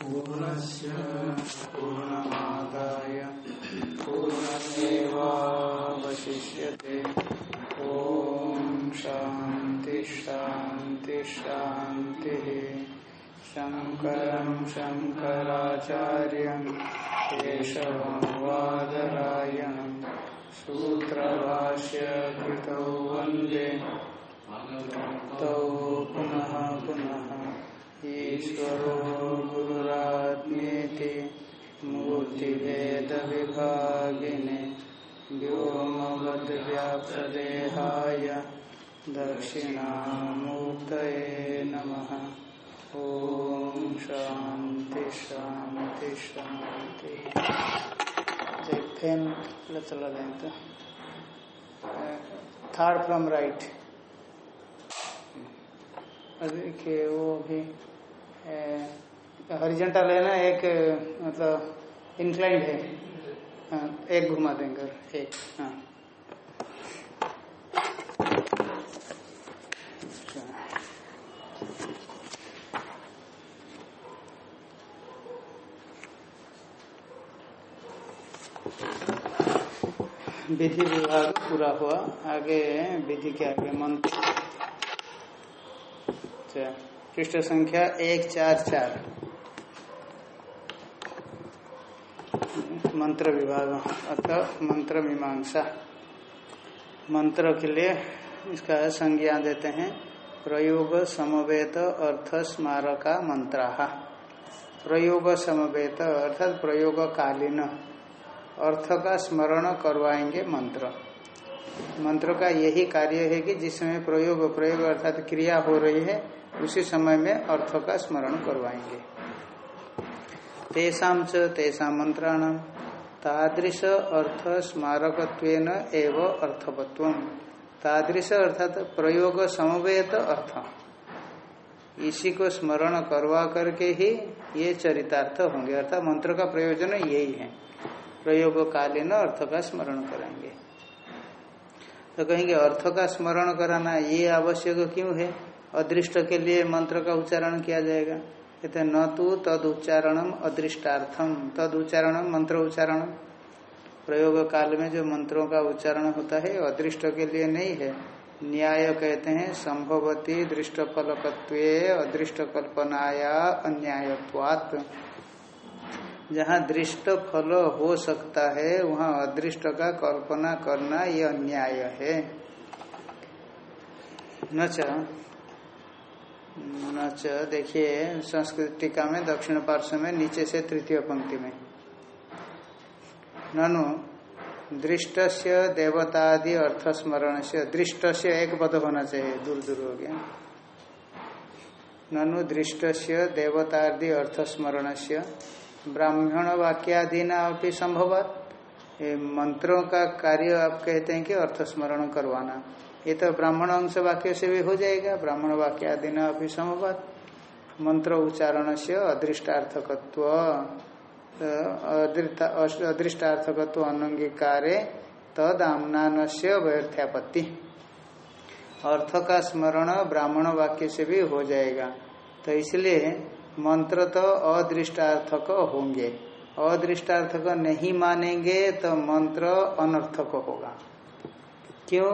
पूर्णस्य पूर्णमादाय पूर्णमेवावशिष्यते ॐ शान्ति शान्ति शान्तिः शङ्करं शङ्कराचार्यं केशवं वादरायणं तौ पुनः पुनः ईश्वरो गुरुरात्मेति मूर्तिभेदविभागिने व्योमवद्व्याप्तदेहाय दक्षिणामूर्तये नमः। ॐ शान्ति शान्ति शान्ति। फ़ैन चला दें तो थर्ड फ्रॉम राइट देखिए वो भी हरिजेंटल है ना एक मतलब इंक्लाइंड है। हाँ, एक घुमा देंगे एक हाँ। विधि विभाग पूरा हुआ। आगे विधि के आगे मंत्र। अच्छा। पृष्ठ संख्या एक, चार चार। मंत्र विभाग अथवा मंत्र मीमांसा। मंत्र के लिए इसका संज्ञान देते हैं, प्रयोग समवेत अर्थ स्मारका मंत्रा। प्रयोग समवेत अर्थात प्रयोग कालीन अर्थ का स्मरण करवाएँगे मंत्र। मंत्र का यही कार्य है कि जिसमें प्रयोग प्रयोग अर्थात क्रिया हो रही है उसी समय में अर्थ का स्मरण करवाएँगे। तेषाम च तेषा तादृश अर्थ स्मारक एव अर्थवत्व। तादृश अर्थात प्रयोग समवेत अर्थ। इसी को स्मरण करवा करके ही ये चरितार्थ होंगे, अर्थात मंत्र का प्रयोजन यही है। प्रयोग कालीन अर्थ का स्मरण करेंगे। तो कहेंगे, अर्थ का स्मरण कराना ये आवश्यक क्यों है? अदृष्ट के लिए मंत्र का उच्चारण किया जाएगा। कहते न तो तद उच्चारणम अदृष्टार्थम। तद उच्चारणम मंत्र उच्चारण प्रयोग काल में जो मंत्रों का उच्चारण होता है, अदृष्ट के लिए नहीं है। न्याय कहते हैं, संभवती दृष्ट फलकत्व अदृष्ट कल्पनाया अन्यायत्वात्। जहाँ दृष्ट फल हो सकता है, वहाँ अदृष्ट का कल्पना करना ये अन्याय है। नच देखिए, संस्कृत टीका में, दक्षिण पार्श्व में, नीचे से तृतीय पंक्ति में। ननु दृष्ट देवतादि अर्थ स्मरण से दृष्ट एक पद होना चाहिए, दूर दूर हो गया। ननु दृष्ट देवतादि अर्थ स्मरण से ब्राह्मण वाक्यादीना अपनी संभव मंत्रों का कार्य आप कहते हैं कि अर्थ स्मरण करवाना। ये तो ब्राह्मण अंश वाक्य से भी हो जाएगा ब्राह्मण वाक्यादीना अपनी संभव मंत्र उच्चारण से अदृष्टार्थकत्व अदृष्टार्थकत्व अनंगीकारे तदामनान से व्यर्थ्यापत्ति अर्थ का स्मरण ब्राह्मण वाक्य से भी हो जाएगा तो इसलिए मंत्र तो अदृष्टार्थक होंगे अदृष्टार्थक नहीं मानेंगे तो मंत्र अनर्थक होगा क्यों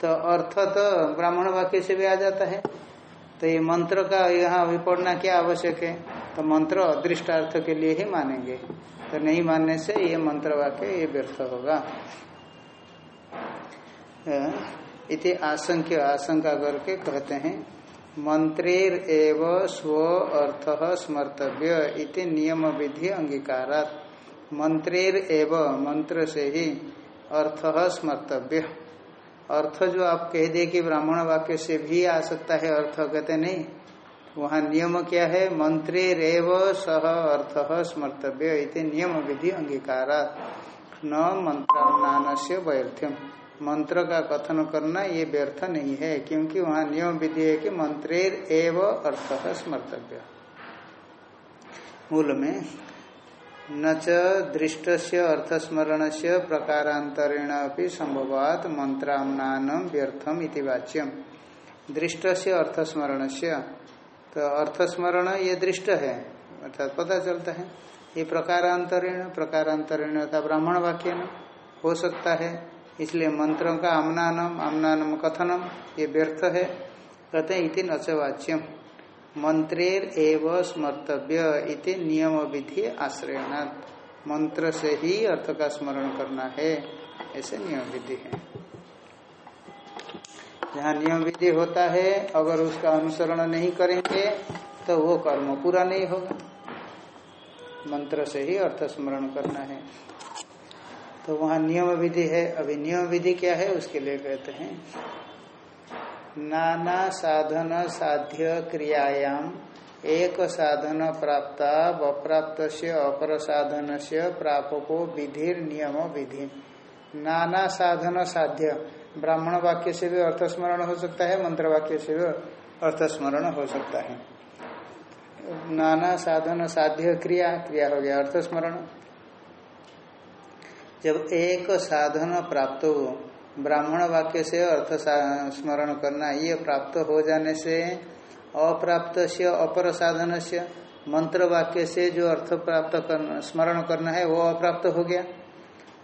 तो अर्थ तो ब्राह्मण वाक्य से भी आ जाता है। तो ये मंत्र का यहाँ अभी पढ़ना क्या आवश्यक है? तो मंत्र अदृष्टार्थ के लिए ही मानेंगे। तो नहीं मानने से ये मंत्र वाक्य ये व्यर्थ होगा। इति आशंक्य, आशंका करके कहते हैं, मंत्रेर एव स्व अर्थ स्मर्तव्य इति नियम विधि अंगीकारात। मंत्रेर एव मंत्र से ही अर्थ स्मर्तव्य। अर्थ जो आप कह दिए कि ब्राह्मण वाक्य से भी आ सकता है, अर्थ कहते नहीं। वहाँ नियम क्या है? मंत्रेर एव सह अर्थ स्मर्तव्य नियम विधि अंगीकारात न मंत्रान से वैर्थ्यम मंत्र का कथन करना ये व्यर्थ नहीं है, क्योंकि वहाँ नियम विधि है कि मंत्रेर एव अर्थ स्मर्तव्य। मूल में न च दृष्ट अर्थस्मरण से प्रकारांतरेण अभी संभवात मंत्रामनान व्यर्थम इति वाच्यम। दृष्ट से अर्थस्मरण से तो अर्थस्मरण ये दृष्ट है, अर्थात पता चलता है। ये प्रकारांतरण प्रकारांतरण अर्थात ब्राह्मण वाक्य न हो सकता है। इसलिए मंत्रों का आमनानम आमनानम कथनम ये व्यर्थ है कहते हैं इति नचवाच्यम मंत्रेर एव स्मर्तव्य इति नियम विधि आश्रयनाथ मंत्र से ही अर्थ का स्मरण करना है, ऐसे नियम विधि है। जहाँ नियम विधि होता है, अगर उसका अनुसरण नहीं करेंगे तो वो कर्म पूरा नहीं होगा। मंत्र से ही अर्थ स्मरण करना है। तो वहाँ नियम विधि है। अभी नियम विधि क्या है, उसके लिए कहते हैं। नाना साधन साध्य क्रियायाम। एक साधन प्राप्त अप्राप्त से अपर साधन से प्रापको विधि नियम विधि। नाना साधन साध्य। ब्राह्मण वाक्य से भी अर्थ स्मरण हो सकता है, मंत्र वाक्य से भी अर्थ स्मरण हो सकता है। नाना साधन साध्य क्रिया क्रिया हो गया अर्थ स्मरण जब एक साधन प्राप्त हो ब्राह्मण वाक्य से अर्थ स्मरण करना ये प्राप्त हो जाने से अप्राप्त से अपर साधन से मंत्र वाक्य से जो अर्थ प्राप्त करना स्मरण करना है, वो अप्राप्त हो गया।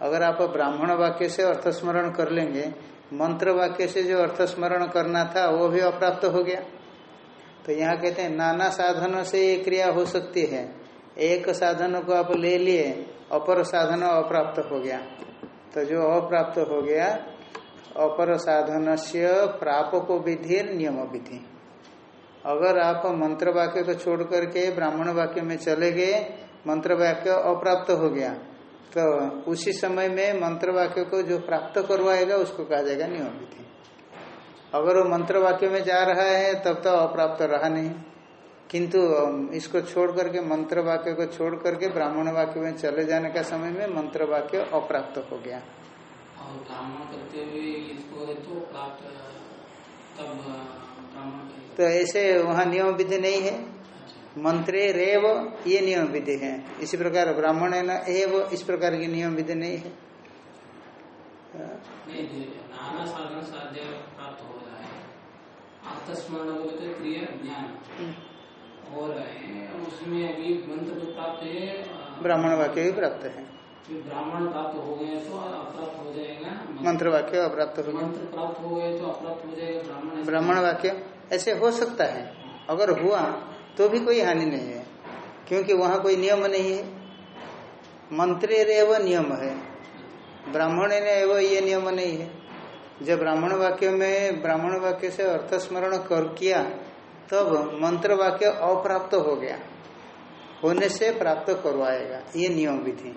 अगर आप ब्राह्मण वाक्य से अर्थ स्मरण कर लेंगे, मंत्र वाक्य से जो अर्थ स्मरण करना था, वो भी अप्राप्त हो गया। तो यहाँ कहते हैं, नाना साधनों से ये क्रिया हो सकती है। एक साधन को आप ले लिए अपर साधन अप्राप्त हो गया। तो जो अप्राप्त हो गया अपर साधन से प्रापको विधि नियम विधि अगर आप मंत्र वाक्य को छोड़ करके ब्राह्मण वाक्य में चले गए मंत्र वाक्य अप्राप्त हो गया तो उसी समय में मंत्र वाक्य को जो प्राप्त करवाएगा, उसको कहा जाएगा नियम विधि अगर वो मंत्र वाक्य में जा रहा है, तब तो अप्राप्त रहा नहीं। किंतु इसको छोड़ करके मंत्र वाक्य को छोड़ करके ब्राह्मण वाक्य में चले जाने का समय में मंत्र वाक्य अप्राप्त हो गया। और ब्राह्मण करते हुए इसको तो प्राप्त तब ब्राह्मण तो ऐसे वहाँ नियम विधि नहीं है। मंत्रे रेव ये नियम विधि है। इसी प्रकार ब्राह्मण है न एव इस प्रकार की नियम विधि नहीं है। नहीं नाना साधन साध्य प्राप्त हो रहा है। आत्मस्मरण तो क्रिया ज्ञान। हो रहा है उसमें अभी मंत्र प्राप्त है ब्राह्मण वाक्य भी प्राप्त है। ब्राह्मण प्राप्त हो गए तो अप्राप्त हो जाएगा। मंत्र वाक्य अप्राप्त हो गया। मंत्र प्राप्त हो गए तो अप्राप्त हो जाएगा ब्राह्मण ब्राह्मण वाक्य ऐसे हो सकता है। अगर हुआ तो भी कोई हानि नहीं है क्योंकि वहाँ कोई नियम नहीं है। मंत्रे रेव नियम है। ब्राह्मण ने एवं ये नियम नहीं है। जब ब्राह्मण वाक्य में ब्राह्मण वाक्य से अर्थ स्मरण कर किया तब मंत्र वाक्य अप्राप्त हो गया। होने से प्राप्त करवाएगा। ये नियम विधि।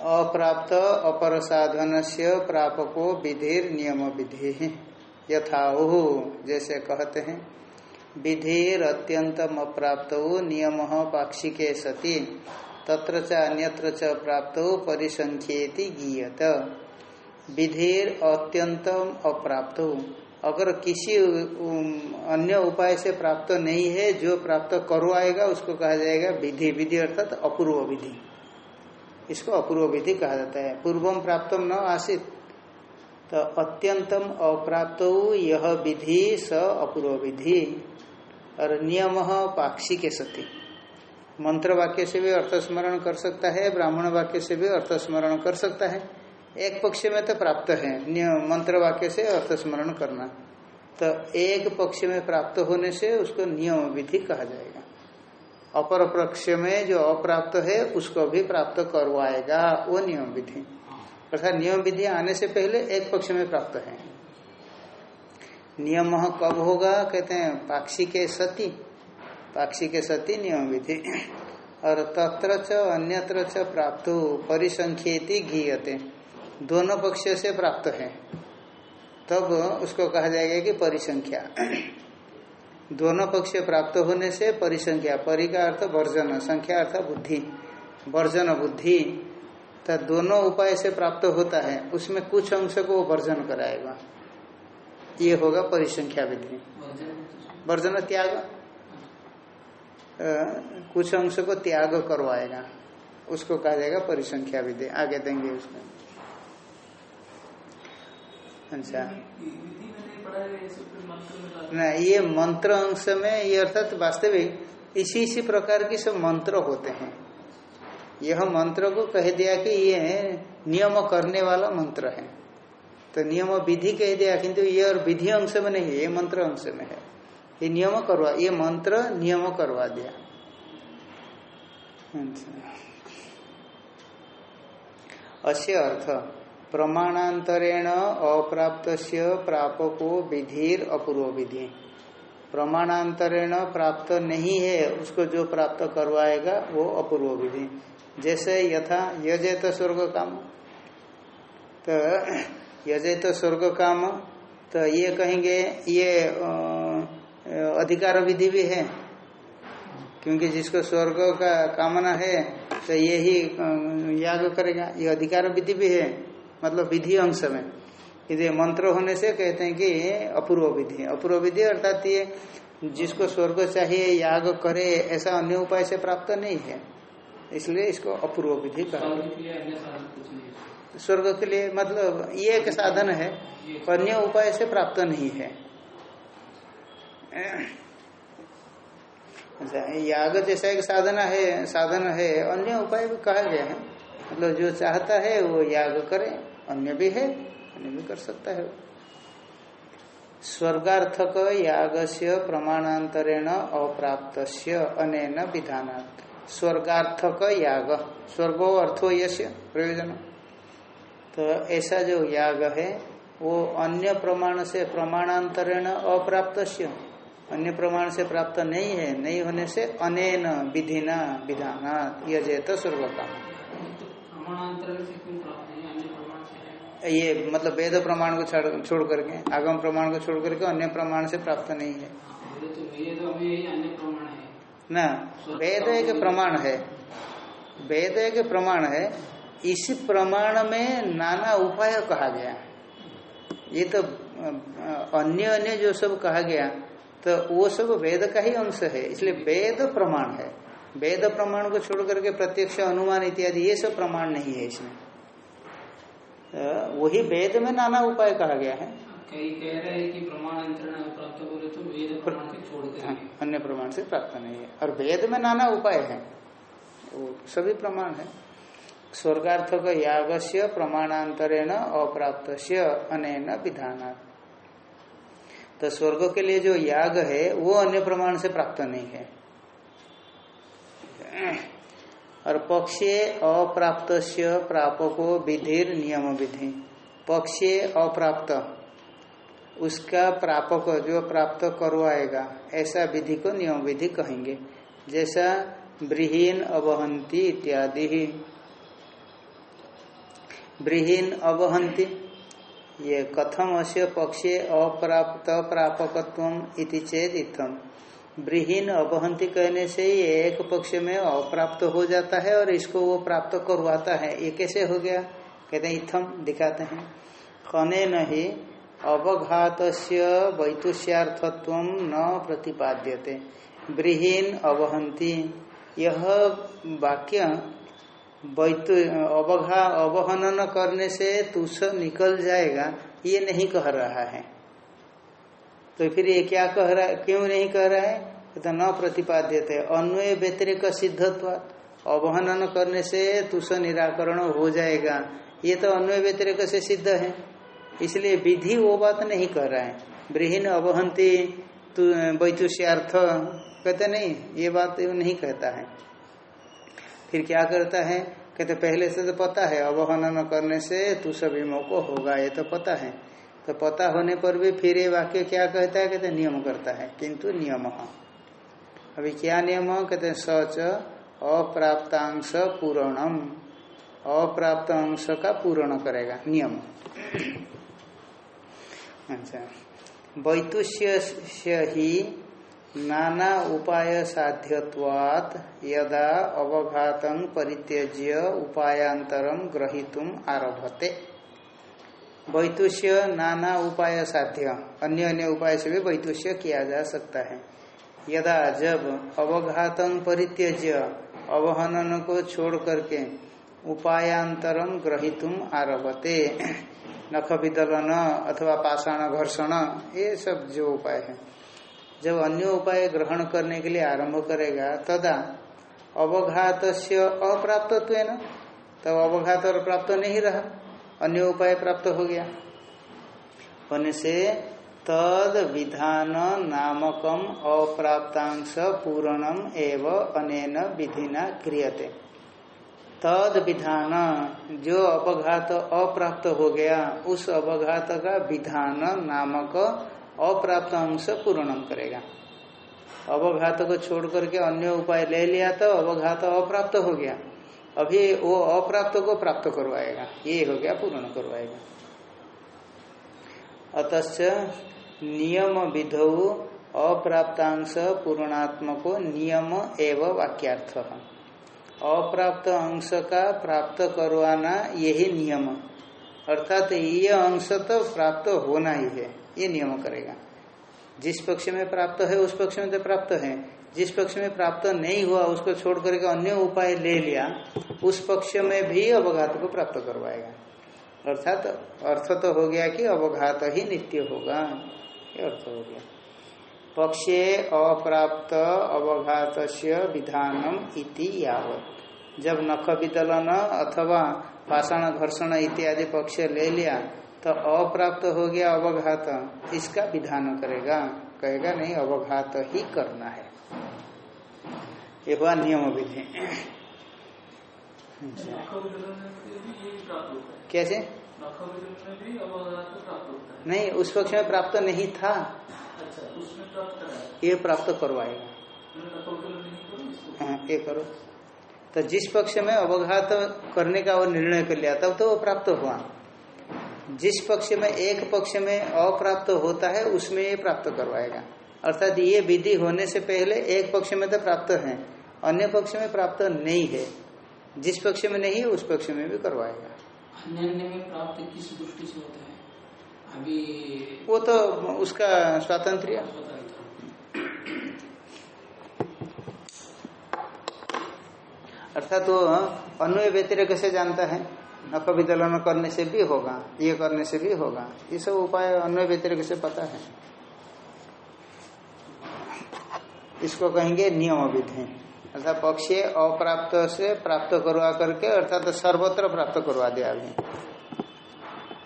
अप्राप्त अपर साधन से प्रापको विधिर नियम विधि यथाह जैसे कहते हैं। विधिर अत्यंतम अप्राप्त नियम पाक्षिके सति, तत्र च अन्यत्र च प्राप्त परिसंख्येति गीयत। विधिर अत्यंतम अप्राप्त अगर किसी अन्य उपाय से प्राप्त नहीं है, जो प्राप्त करवाएगा उसको कहा जाएगा विधि विधि अर्थात अपूर्व विधि। इसको अपूर्व विधि कहा जाता है। पूर्वम प्राप्तम न आसित। तो अत्यंतम अप्राप्त यह विधि स अपूर्व विधि। और नियम पाक्षी के सती। मंत्र वाक्य से भी अर्थ स्मरण कर सकता है, ब्राह्मण वाक्य से भी अर्थ स्मरण कर सकता है। एक पक्ष में तो प्राप्त है। मंत्र वाक्य से अर्थ स्मरण करना। तो एक पक्ष में प्राप्त होने से उसको नियम विधि कहा जाएगा। अपर पक्ष में जो अप्राप्त है, उसको भी प्राप्त करवाएगा वो नियम विधि। अर्थात नियम विधि आने से पहले एक पक्ष में प्राप्त है। नियम कब होगा? कहते हैं, पाक्षी के सती। पाक्षी के सती नियम विधि। और तत्र च अन्यत्र च प्राप्त। परिसंख्येति घीयते दोनों पक्ष से प्राप्त है। तब उसको कहा जाएगा कि परिसंख्या। दोनों पक्ष प्राप्त होने से परिसंख्या परि का अर्थ वर्जन संख्या अर्थ बुद्धि वर्जन बुद्धि। तो दोनों उपाय से प्राप्त होता है उसमें कुछ अंश को वो वर्जन कराएगा। ये होगा परिसंख्या विधि। वर्जन त्याग। कुछ अंश को त्याग करवाएगा। उसको कहा जाएगा परिसंख्या विधि। आगे देंगे उसमें अच्छा। विधि में नहीं पढ़ा मंत्र में न ये मंत्र अंश में ये अर्थात वास्तविक इसी इसी प्रकार की सब मंत्र होते हैं। यह मंत्र को कह दिया कि ये नियम करने वाला मंत्र है। तो नियम विधि कह दिया किंतु ये और विधि अंश में नहीं है ये मंत्र अंश में है। ये नियम करवा ये मंत्र नियम करवा दिया। अस्य अर्थ। प्रमाणांतरेण अप्राप्त प्रापको विधिर अपूर्व विधि। प्रमाणांतरेण प्राप्त नहीं है, उसको जो प्राप्त करवाएगा, वो अपूर्व विधि। जैसे यथा यजेत स्वर्ग काम तो यजेत स्वर्ग काम तो ये कहेंगे, ये अधिकार विधि भी है। क्योंकि जिसको स्वर्ग का कामना है तो ये ही याग करेगा। ये अधिकार विधि भी है। मतलब विधि अंश में। यदि मंत्र होने से कहते हैं कि अपूर्व विधि अपूर्व विधि अर्थात ये जिसको स्वर्ग चाहिए याग करे ऐसा अन्य उपाय से प्राप्त नहीं है। इसलिए इसको अपूर्व विधि कहा स्वर्ग के लिए मतलब ये एक साधन है अन्य उपाय से प्राप्त नहीं है। अच्छा याग जैसा एक साधना है साधन है अन्य उपाय भी कहा गया है। मतलब जो चाहता है वो याग करे। अन्य भी है, अन्य भी कर सकता है। स्वर्गार्थक याग से प्रमाणांतरेण अप्राप्त अनेन विधान स्वर्गार्थक याग, स्वर्गो अर्थो यश प्रयोजन। तो ऐसा जो याग है, वो अन्य प्रमाण से प्रमाणांतरेण अप्राप्त अन्य प्रमाण से प्राप्त नहीं है, नहीं होने से अनेन विधिना विधान यजेत स्वर्ग काम ये मतलब वेद प्रमाण को छोड़ करके, आगम प्रमाण को छोड़ करके अन्य प्रमाण से प्राप्त नहीं है। ना, वेद एक प्रमाण है। वेद एक प्रमाण है। इस प्रमाण में नाना उपाय कहा गया। ये तो अन्य अन्य जो सब कहा गया तो वो सब वेद का ही अंश है। इसलिए वेद प्रमाण है। वेद प्रमाण को छोड़ करके प्रत्यक्ष अनुमान इत्यादि, ये सब प्रमाण नहीं है इसमें। वही वेद में नाना उपाय कहा गया है। कई कह रहे हैं कि प्रमाण प्राप्त बोले तो वेद प्रमाण से हाँ, अन्य प्रमाण से प्राप्त नहीं है। और वेद में नाना उपाय है। वो सभी प्रमाण है। स्वर्गार्थक याग से प्रमाणांतरेण अप्राप्त अनेन विधान तो स्वर्ग के लिए जो याग है वो अन्य प्रमाण से प्राप्त नहीं है। और पक्षे अप्राप्त प्रापको विधिर नियम विधि पक्षे अप्राप्त। उसका प्रापक जो प्राप्त करवाएगा, ऐसा विधि को नियम विधि कहेंगे। जैसा ब्रीहीन अवहंती इत्यादि। ही ब्रीहीन अवहंती, ये कथम से पक्षे अप्राप्त प्रापकत्व इति चेत इतम ब्रीहीन अवहंती कहने से ये एक पक्ष में अप्राप्त हो जाता है और इसको वो प्राप्त करवाता है। ये कैसे हो गया? कहते हैं इथम दिखाते हैं। खने नहीं अवघात वैतुष्यार्थत्व न प्रतिपाद्यते। ब्रीहीन अवहंती, यह वाक्य वैतु, अवघा, अवहनन करने से तुष निकल जाएगा, ये नहीं कह रहा है। तो फिर ये क्या कह रहा है? क्यों नहीं कह रहा है? तो न प्रतिपाद्य थे अन्वय व्यतिरिक सिद्धत्व अवहनन करने से तुष निराकरण हो जाएगा। ये तो अन्वय व्यतिरिक से सिद्ध है। इसलिए विधि वो बात नहीं कह रहा है। ब्रीहीन अवहंती वैतुष्यार्थ। कहते नहीं, ये बात नहीं कहता है। फिर क्या करता है? कहते, पहले से तो पता है, अवहनन करने से तुष विमोक होगा, ये तो पता है। तो पता होने पर भी फिर ये वाक्य क्या कहता है? कहते नियम करता है। किंतु नियम। अभी क्या नियम? कहते हैं, सच अप्राप्तांश पूरणम। अप्राप्त अंश का पूर्ण करेगा। नियम। अच्छा। वैतुष्य ही नाना उपाय साध्यवात यदा अवघातं परित्यज्य उपायांतरम ग्रहीतुम आरभते। वैतुष्य नाना उपाय साध्य। अन्य अन्य उपाय से भी वैतुष्य किया जा सकता है। यदा जब अवघातम परित्यज्य, अवहनन को छोड़ करके उपायांतरम ग्रहितुम आरभते। नख विदलन अथवा पाषाण घर्षण, ये सब जो उपाय है। जब अन्य उपाय ग्रहण करने के लिए आरंभ करेगा, तदा अवघात से अप्राप्त तब अवघात और प्राप्त नहीं रहा। अन्य उपाय प्राप्त हो गया। होने से तद विधान नामकम अप्राप्तांश पूर्णम एव अनेन विधिना क्रियते। तद विधान जो अवघात अप्राप्त हो गया, उस अवघात का विधान नामक अप्राप्त अंश पूर्णम करेगा। अवघात को छोड़ करके अन्य उपाय ले लिया तो अवघात अप्राप्त हो गया। अभी वो अप्राप्त को प्राप्त करवाएगा। ये हो गया, पूर्ण करवाएगा। अतच नियम विधौ अप्राप्तांश पूर्णात्मको नियम एवं वाक्यार्थ। अप्राप्त अंश का प्राप्त करवाना यही नियम। अर्थात ये अंश तो प्राप्त होना ही है, ये नियम करेगा। जिस पक्ष में प्राप्त है, उस पक्ष में तो प्राप्त है। जिस पक्ष में प्राप्त नहीं हुआ, उसको छोड़ करके अन्य उपाय ले लिया, उस पक्ष में भी अवघात को प्राप्त करवाएगा। अर्थात अर्थ तो हो गया कि अवघात ही नित्य होगा। ये अर्थ हो गया। पक्षे अप्राप्त अवघात विधानम इति यावत। जब नख विदलन अथवा पाषाण घर्षण इत्यादि पक्ष ले लिया तो अप्राप्त हो गया अवघात, इसका विधान करेगा। कहेगा, नहीं, अवघात ही करना है। ये हुआ नियम विधि कैसे? नहीं उस पक्ष में प्राप्त नहीं था। ये प्राप्त करवाएगा। हाँ ये करो। तो जिस पक्ष में अवघात करने का वो निर्णय कर लिया तब तो वो प्राप्त हुआ। जिस पक्ष में एक पक्ष में अप्राप्त होता है उसमें ये प्राप्त करवाएगा। अर्थात ये विधि होने से पहले एक पक्ष में तो प्राप्त है अन्य पक्ष में प्राप्त नहीं है। जिस पक्ष में नहीं है उस पक्ष में भी करवाएगा। अन्य में प्राप्त किस दृष्टि से होता है? अभी वो तो उसका स्वातंत्र अर्थात वो अन्वय व्यतिरेक से जानता है? नख विदलन करने से भी होगा ये करने से भी होगा। ये सब उपाय अन्वय व्यतिरेक से पता है? इसको कहेंगे नियम विधि अर्थात पक्षी अप्राप्त से प्राप्त करवा करके अर्थात सर्वत्र प्राप्त करवा दिया अभी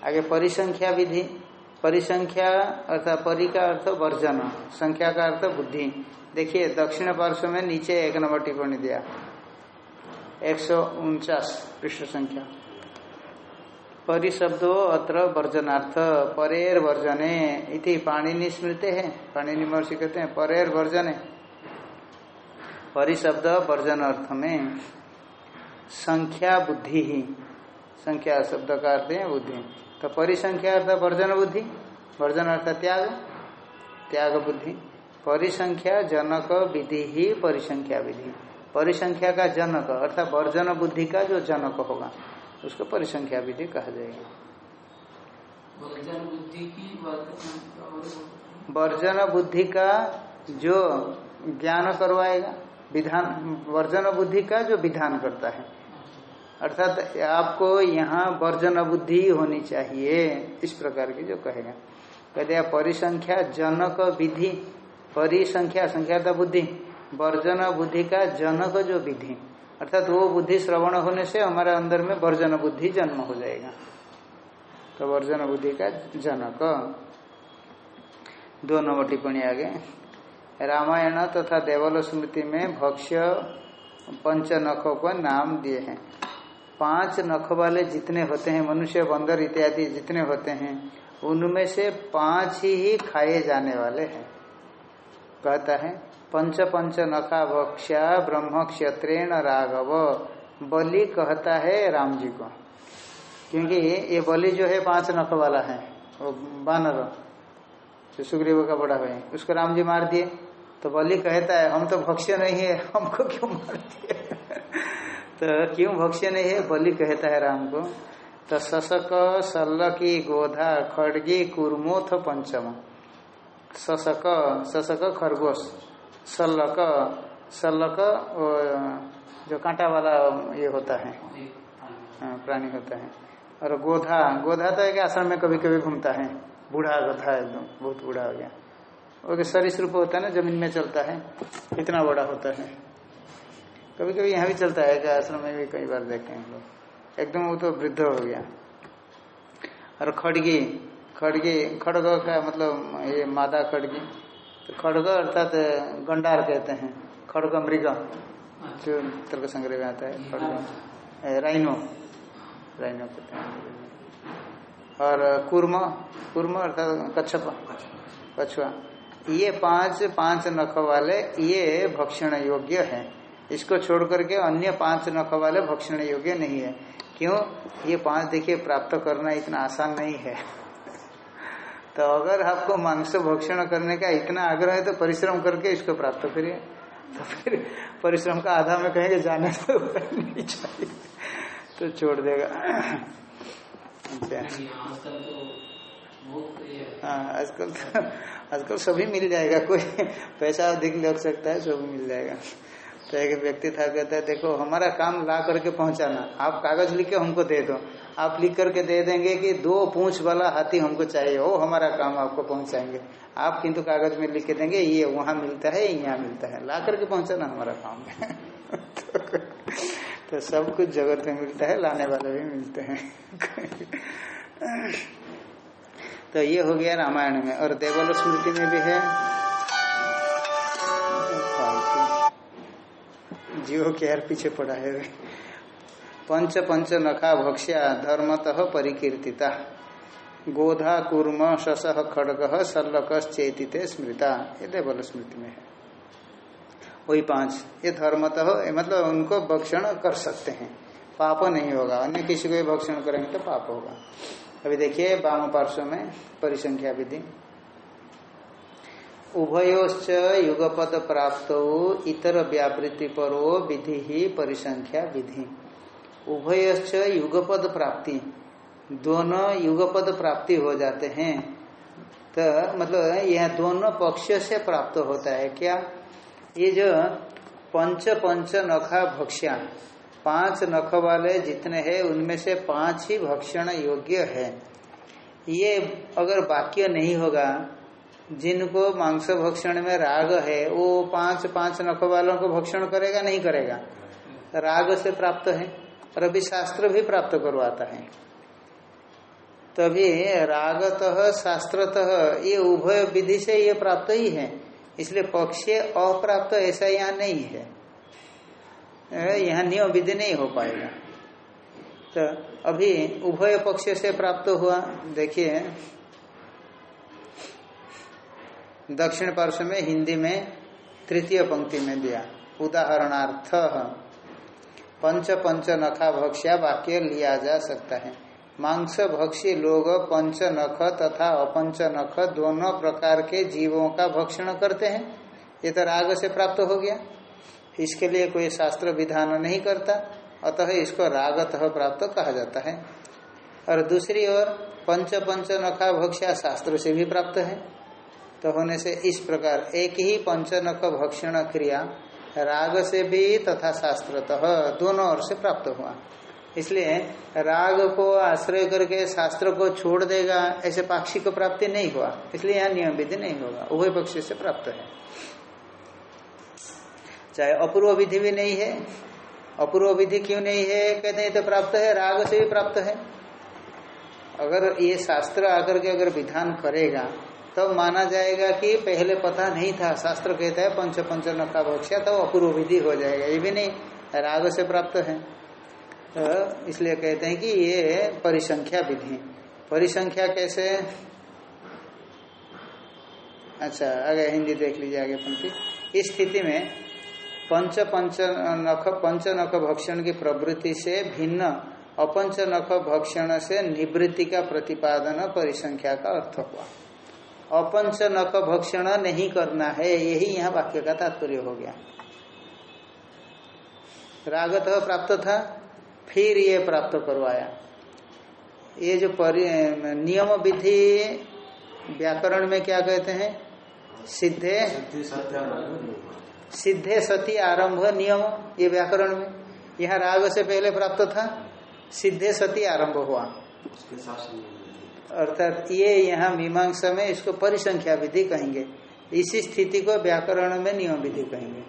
आगे परिसंख्या विधि। परिसंख्या अर्थात परि का अर्थ वर्जन। संख्या का अर्थ बुद्धि। देखिए, दक्षिण पार्श्व में नीचे एक नंबर टिप्पणी दिया। एक सौ उनचास पृष्ठ संख्या। परिशब्दो अत्र वर्जनार्थ। परेर वर्जने। इति पाणिनि स्मृति है। पाणिनि महर्षि कहते हैं, परेर वर्जने। परिशब्द वर्जन अर्थ में संख्या बुद्धि ही संख्या शब्द का अर्थ है बुद्धि। तो परिसंख्या अर्थ वर्जन बुद्धि वर्जन अर्थ त्याग त्याग बुद्धि। परिसंख्या जनक विधि ही परिसंख्या विधि। परिसंख्या का जनक अर्थात वर्जन बुद्धि का जो जनक होगा उसको परिसंख्या विधि कहा जाएगा। वर्जन बुद्धि का जो ज्ञान करवाएगा विधान, वर्जन बुद्धि का जो विधान करता है। अर्थात आपको यहाँ वर्जन बुद्धि होनी चाहिए, इस प्रकार की जो कहेगा। कहते हैं, परिसंख्या जनक विधि, परिसंख्या संख्या बुद्धि, वर्जन बुद्धि का जनक जो विधि। अर्थात वो बुद्धि श्रवण होने से हमारे अंदर में वर्जन बुद्धि जन्म हो जाएगा। तो वर्जन बुद्धि का जनक। दो नंबर टिप्पणी आगे। रामायण तथा तो देवल स्मृति में भक्ष्य पंच नखों को नाम दिए हैं। पाँच नख वाले जितने होते हैं, मनुष्य, बंदर इत्यादि जितने होते हैं, उनमें से पाँच ही खाए जाने वाले हैं। कहता है, पंच पंच नखा भक्ष्या ब्रह्म क्षत्रेण राघव। बलि कहता है राम जी को। क्योंकि ये बलि जो है पाँच नख वाला है, वो बानर, जो सुग्रीव का बड़ा भाई उसको राम जी मार दिए। तो बलि कहता है हम तो भक्ष्य नहीं है हमको क्यों मार दिए तो क्यों भक्ष्य नहीं है? बलि कहता है राम को तो सशक सल्लकी गोधा खड़गी कुरमोथ पंचम। सशक सशक खरगोश सल्लक सल्लक जो कांटा वाला ये होता है हाँ, प्राणी होता है। और गोधा गोधा तो एक आश्रम में कभी कभी घूमता है। बूढ़ा गधा एकदम बहुत बूढ़ा हो गया। वो सरिस रूप होता है ना, ज़मीन में चलता है, इतना बड़ा होता है। कभी कभी यहाँ भी चलता है, आश्रम में भी कई बार देखे हैं लोग। एकदम वो तो वृद्ध हो गया। और खड़गी खड़गी, खड़ग का मतलब ये मादा खड़गी तो खड़ग अर्थात गंडार कहते हैं, खड़ग मृग, जो तर्क संग्रह में आता है, खड़ग। राइनो राइनो कहते हैं। और कुर्म कुर्म अर्थात कच्छप, कछुआ। ये पाँच पाँच नख वाले ये भक्षण योग्य है। इसको छोड़ करके अन्य पाँच नख वाले भक्षण योग्य नहीं है। क्यों? ये पाँच देखिए, प्राप्त करना इतना आसान नहीं है। तो अगर आपको मांस भक्षण करने का इतना आग्रह है तो परिश्रम करके इसको प्राप्त करिए। तो फिर परिश्रम का आधा में कहेंगे, जाने तो नहीं चाहिए। तो छोड़ देगा। हाँ आजकल तो आजकल सभी मिल जाएगा कोई पैसा अधिक लग सकता है सभी मिल जाएगा। तो एक व्यक्ति था कहता है देखो हमारा काम ला करके पहुंचाना आप कागज़ लिख के हमको दे दो आप लिख करके दे देंगे कि दो पूंछ वाला हाथी हमको चाहिए वो हमारा काम आपको पहुंचाएँगे। आप किंतु कागज़ में लिख के देंगे ये वहाँ मिलता है यहाँ मिलता है ला करके पहुंचाना हमारा काम है। तो, तो सब कुछ जगत में मिलता है लाने वाले भी मिलते हैं। तो ये हो गया रामायण में, और देवल स्मृति में भी है। जीव के यार पीछे पड़ा है। पंच पंच नखा भक्ष्या, धर्मतः परिकीर्तिता। गोधा, कूर्म शस खड़ग सल्लक चेतिते स्मृता। ये देवल स्मृति में है। वही पाँच। ये धर्मतः मतलब उनको भक्षण कर सकते हैं। पाप नहीं होगा। अन्य किसी को भक्षण करेंगे तो पाप होगा। अभी देखिए वाम पार्श्व में परिसंख्या विधि। उभयोश्च युगपद प्राप्त इतर व्यापृति परो विधि ही परिसंख्या विधि। उभयश्च युगपद प्राप्ति। दोनों युगपद प्राप्ति हो जाते हैं। तो मतलब यह दोनों पक्ष से प्राप्त होता है क्या? ये जो पंच पंच नखा भक्ष्या पाँच नख वाले जितने हैं, उनमें से पाँच ही भक्षण योग्य है। ये अगर वाक्य नहीं होगा, जिनको मांस भक्षण में राग है, वो पाँच पाँच नख वालों को भक्षण करेगा, नहीं करेगा? राग से प्राप्त है, और अभी शास्त्र भी प्राप्त करवाता है। तभी रागतः, शास्त्रतः, ये उभय विधि से ये प्राप्त ही है, इसलिए पक्ष अप्राप्त ऐसा यहाँ नहीं है। यहाँ नियम विधि नहीं हो पाएगा। तो अभी उभय पक्ष से प्राप्त हुआ, देखिए। दक्षिण पार्श्व में हिंदी में तृतीय पंक्ति में दिया। उदाहरणार्थ, पंच पंच नखा भक्ष्या वाक्य लिया जा सकता है। मांस भक्षी लोग पंच नख तथा अपंच नख दोनों प्रकार के जीवों का भक्षण करते हैं। ये तो राग से प्राप्त हो गया। इसके लिए कोई शास्त्र विधान नहीं करता, अतः इसको रागतः प्राप्त कहा जाता है। और दूसरी ओर, पंच पंच नखा भक्ष्या शास्त्र से भी प्राप्त है। तो होने से इस प्रकार एक ही पंचनक भक्षण क्रिया राग से भी तथा शास्त्रतः दोनों ओर से प्राप्त हुआ। इसलिए राग को आश्रय करके शास्त्र को छोड़ देगा, ऐसे पाक्षी को प्राप्ति नहीं हुआ। इसलिए यहाँ नियम विधि नहीं होगा, उभय पक्ष से प्राप्त है। चाहे अपूर्व विधि भी नहीं है, अपूर्व विधि क्यों नहीं है, कहते हैं तो प्राप्त है, राग से भी प्राप्त है। अगर ये शास्त्र आकर के अगर विधान करेगा, तब तो माना जाएगा कि पहले पता नहीं था, शास्त्र कहता है पंच पंच नखा भक्ष्या तो अपूर्व विधि हो जाएगा, ये भी नहीं, राग से प्राप्त है। तो इसलिए कहते हैं कि ये परिसंख्या विधि परिसंख्या कैसे अच्छा आगे हिंदी देख लीजिए, आगे पंक्ति। इस स्थिति में पंच पंच नख पंच नख भक्षण की प्रवृत्ति से भिन्न, अपंच नख भक्षण से निवृत्ति का प्रतिपादन परिसंख्या का अर्थ हुआ। अपंच नख भक्षण नहीं करना है, यही यहाँ वाक्य का तात्पर्य हो गया। रागत प्राप्त था, फिर ये प्राप्त करवाया। ये जो नियम विधि व्याकरण में क्या कहते हैं? सिद्धे सिद्धे सती आरंभ नियम ये व्याकरण में। यहाँ राग से पहले प्राप्त था सिद्धे सती आरंभ हुआ। अर्थात ये यहाँ मीमांसा में इसको परिसंख्या विधि कहेंगे। इसी स्थिति को व्याकरण में नियम विधि कहेंगे।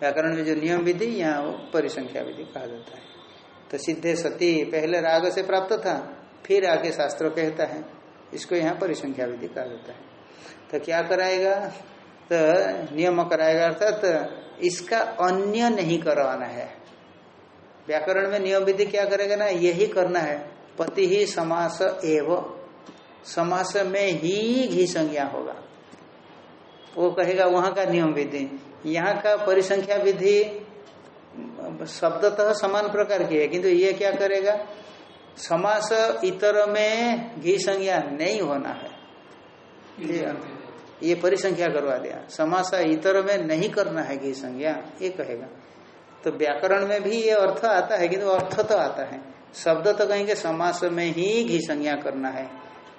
व्याकरण में जो नियम विधि यहाँ वो परिसंख्या विधि कहा जाता है। तो सिद्धे सती पहले राग से प्राप्त था फिर आगे शास्त्र कहता है। इसको यहाँ परिसंख्या विधि कहा जाता है। तो क्या कराएगा? तो नियम कराएगा अर्थात तो इसका अन्य नहीं करवाना है। व्याकरण में नियम विधि क्या करेगा ना? यही करना है। पति ही समास एव। समास में ही घी संज्ञा होगा। वो कहेगा, वहाँ का नियम विधि। यहाँ का परिसंख्या विधि शब्दतः समान प्रकार की है, किंतु ये क्या करेगा? समास इतर में घी संज्ञा नहीं होना है? ये, परिसंख्या करवा दिया। समास इतर में नहीं करना है घी संज्ञा ये कहेगा। तो व्याकरण में भी ये अर्थ आता है किंतु अर्थ तो आता है। शब्द तो कहेंगे समास में ही घी संज्ञा करना है।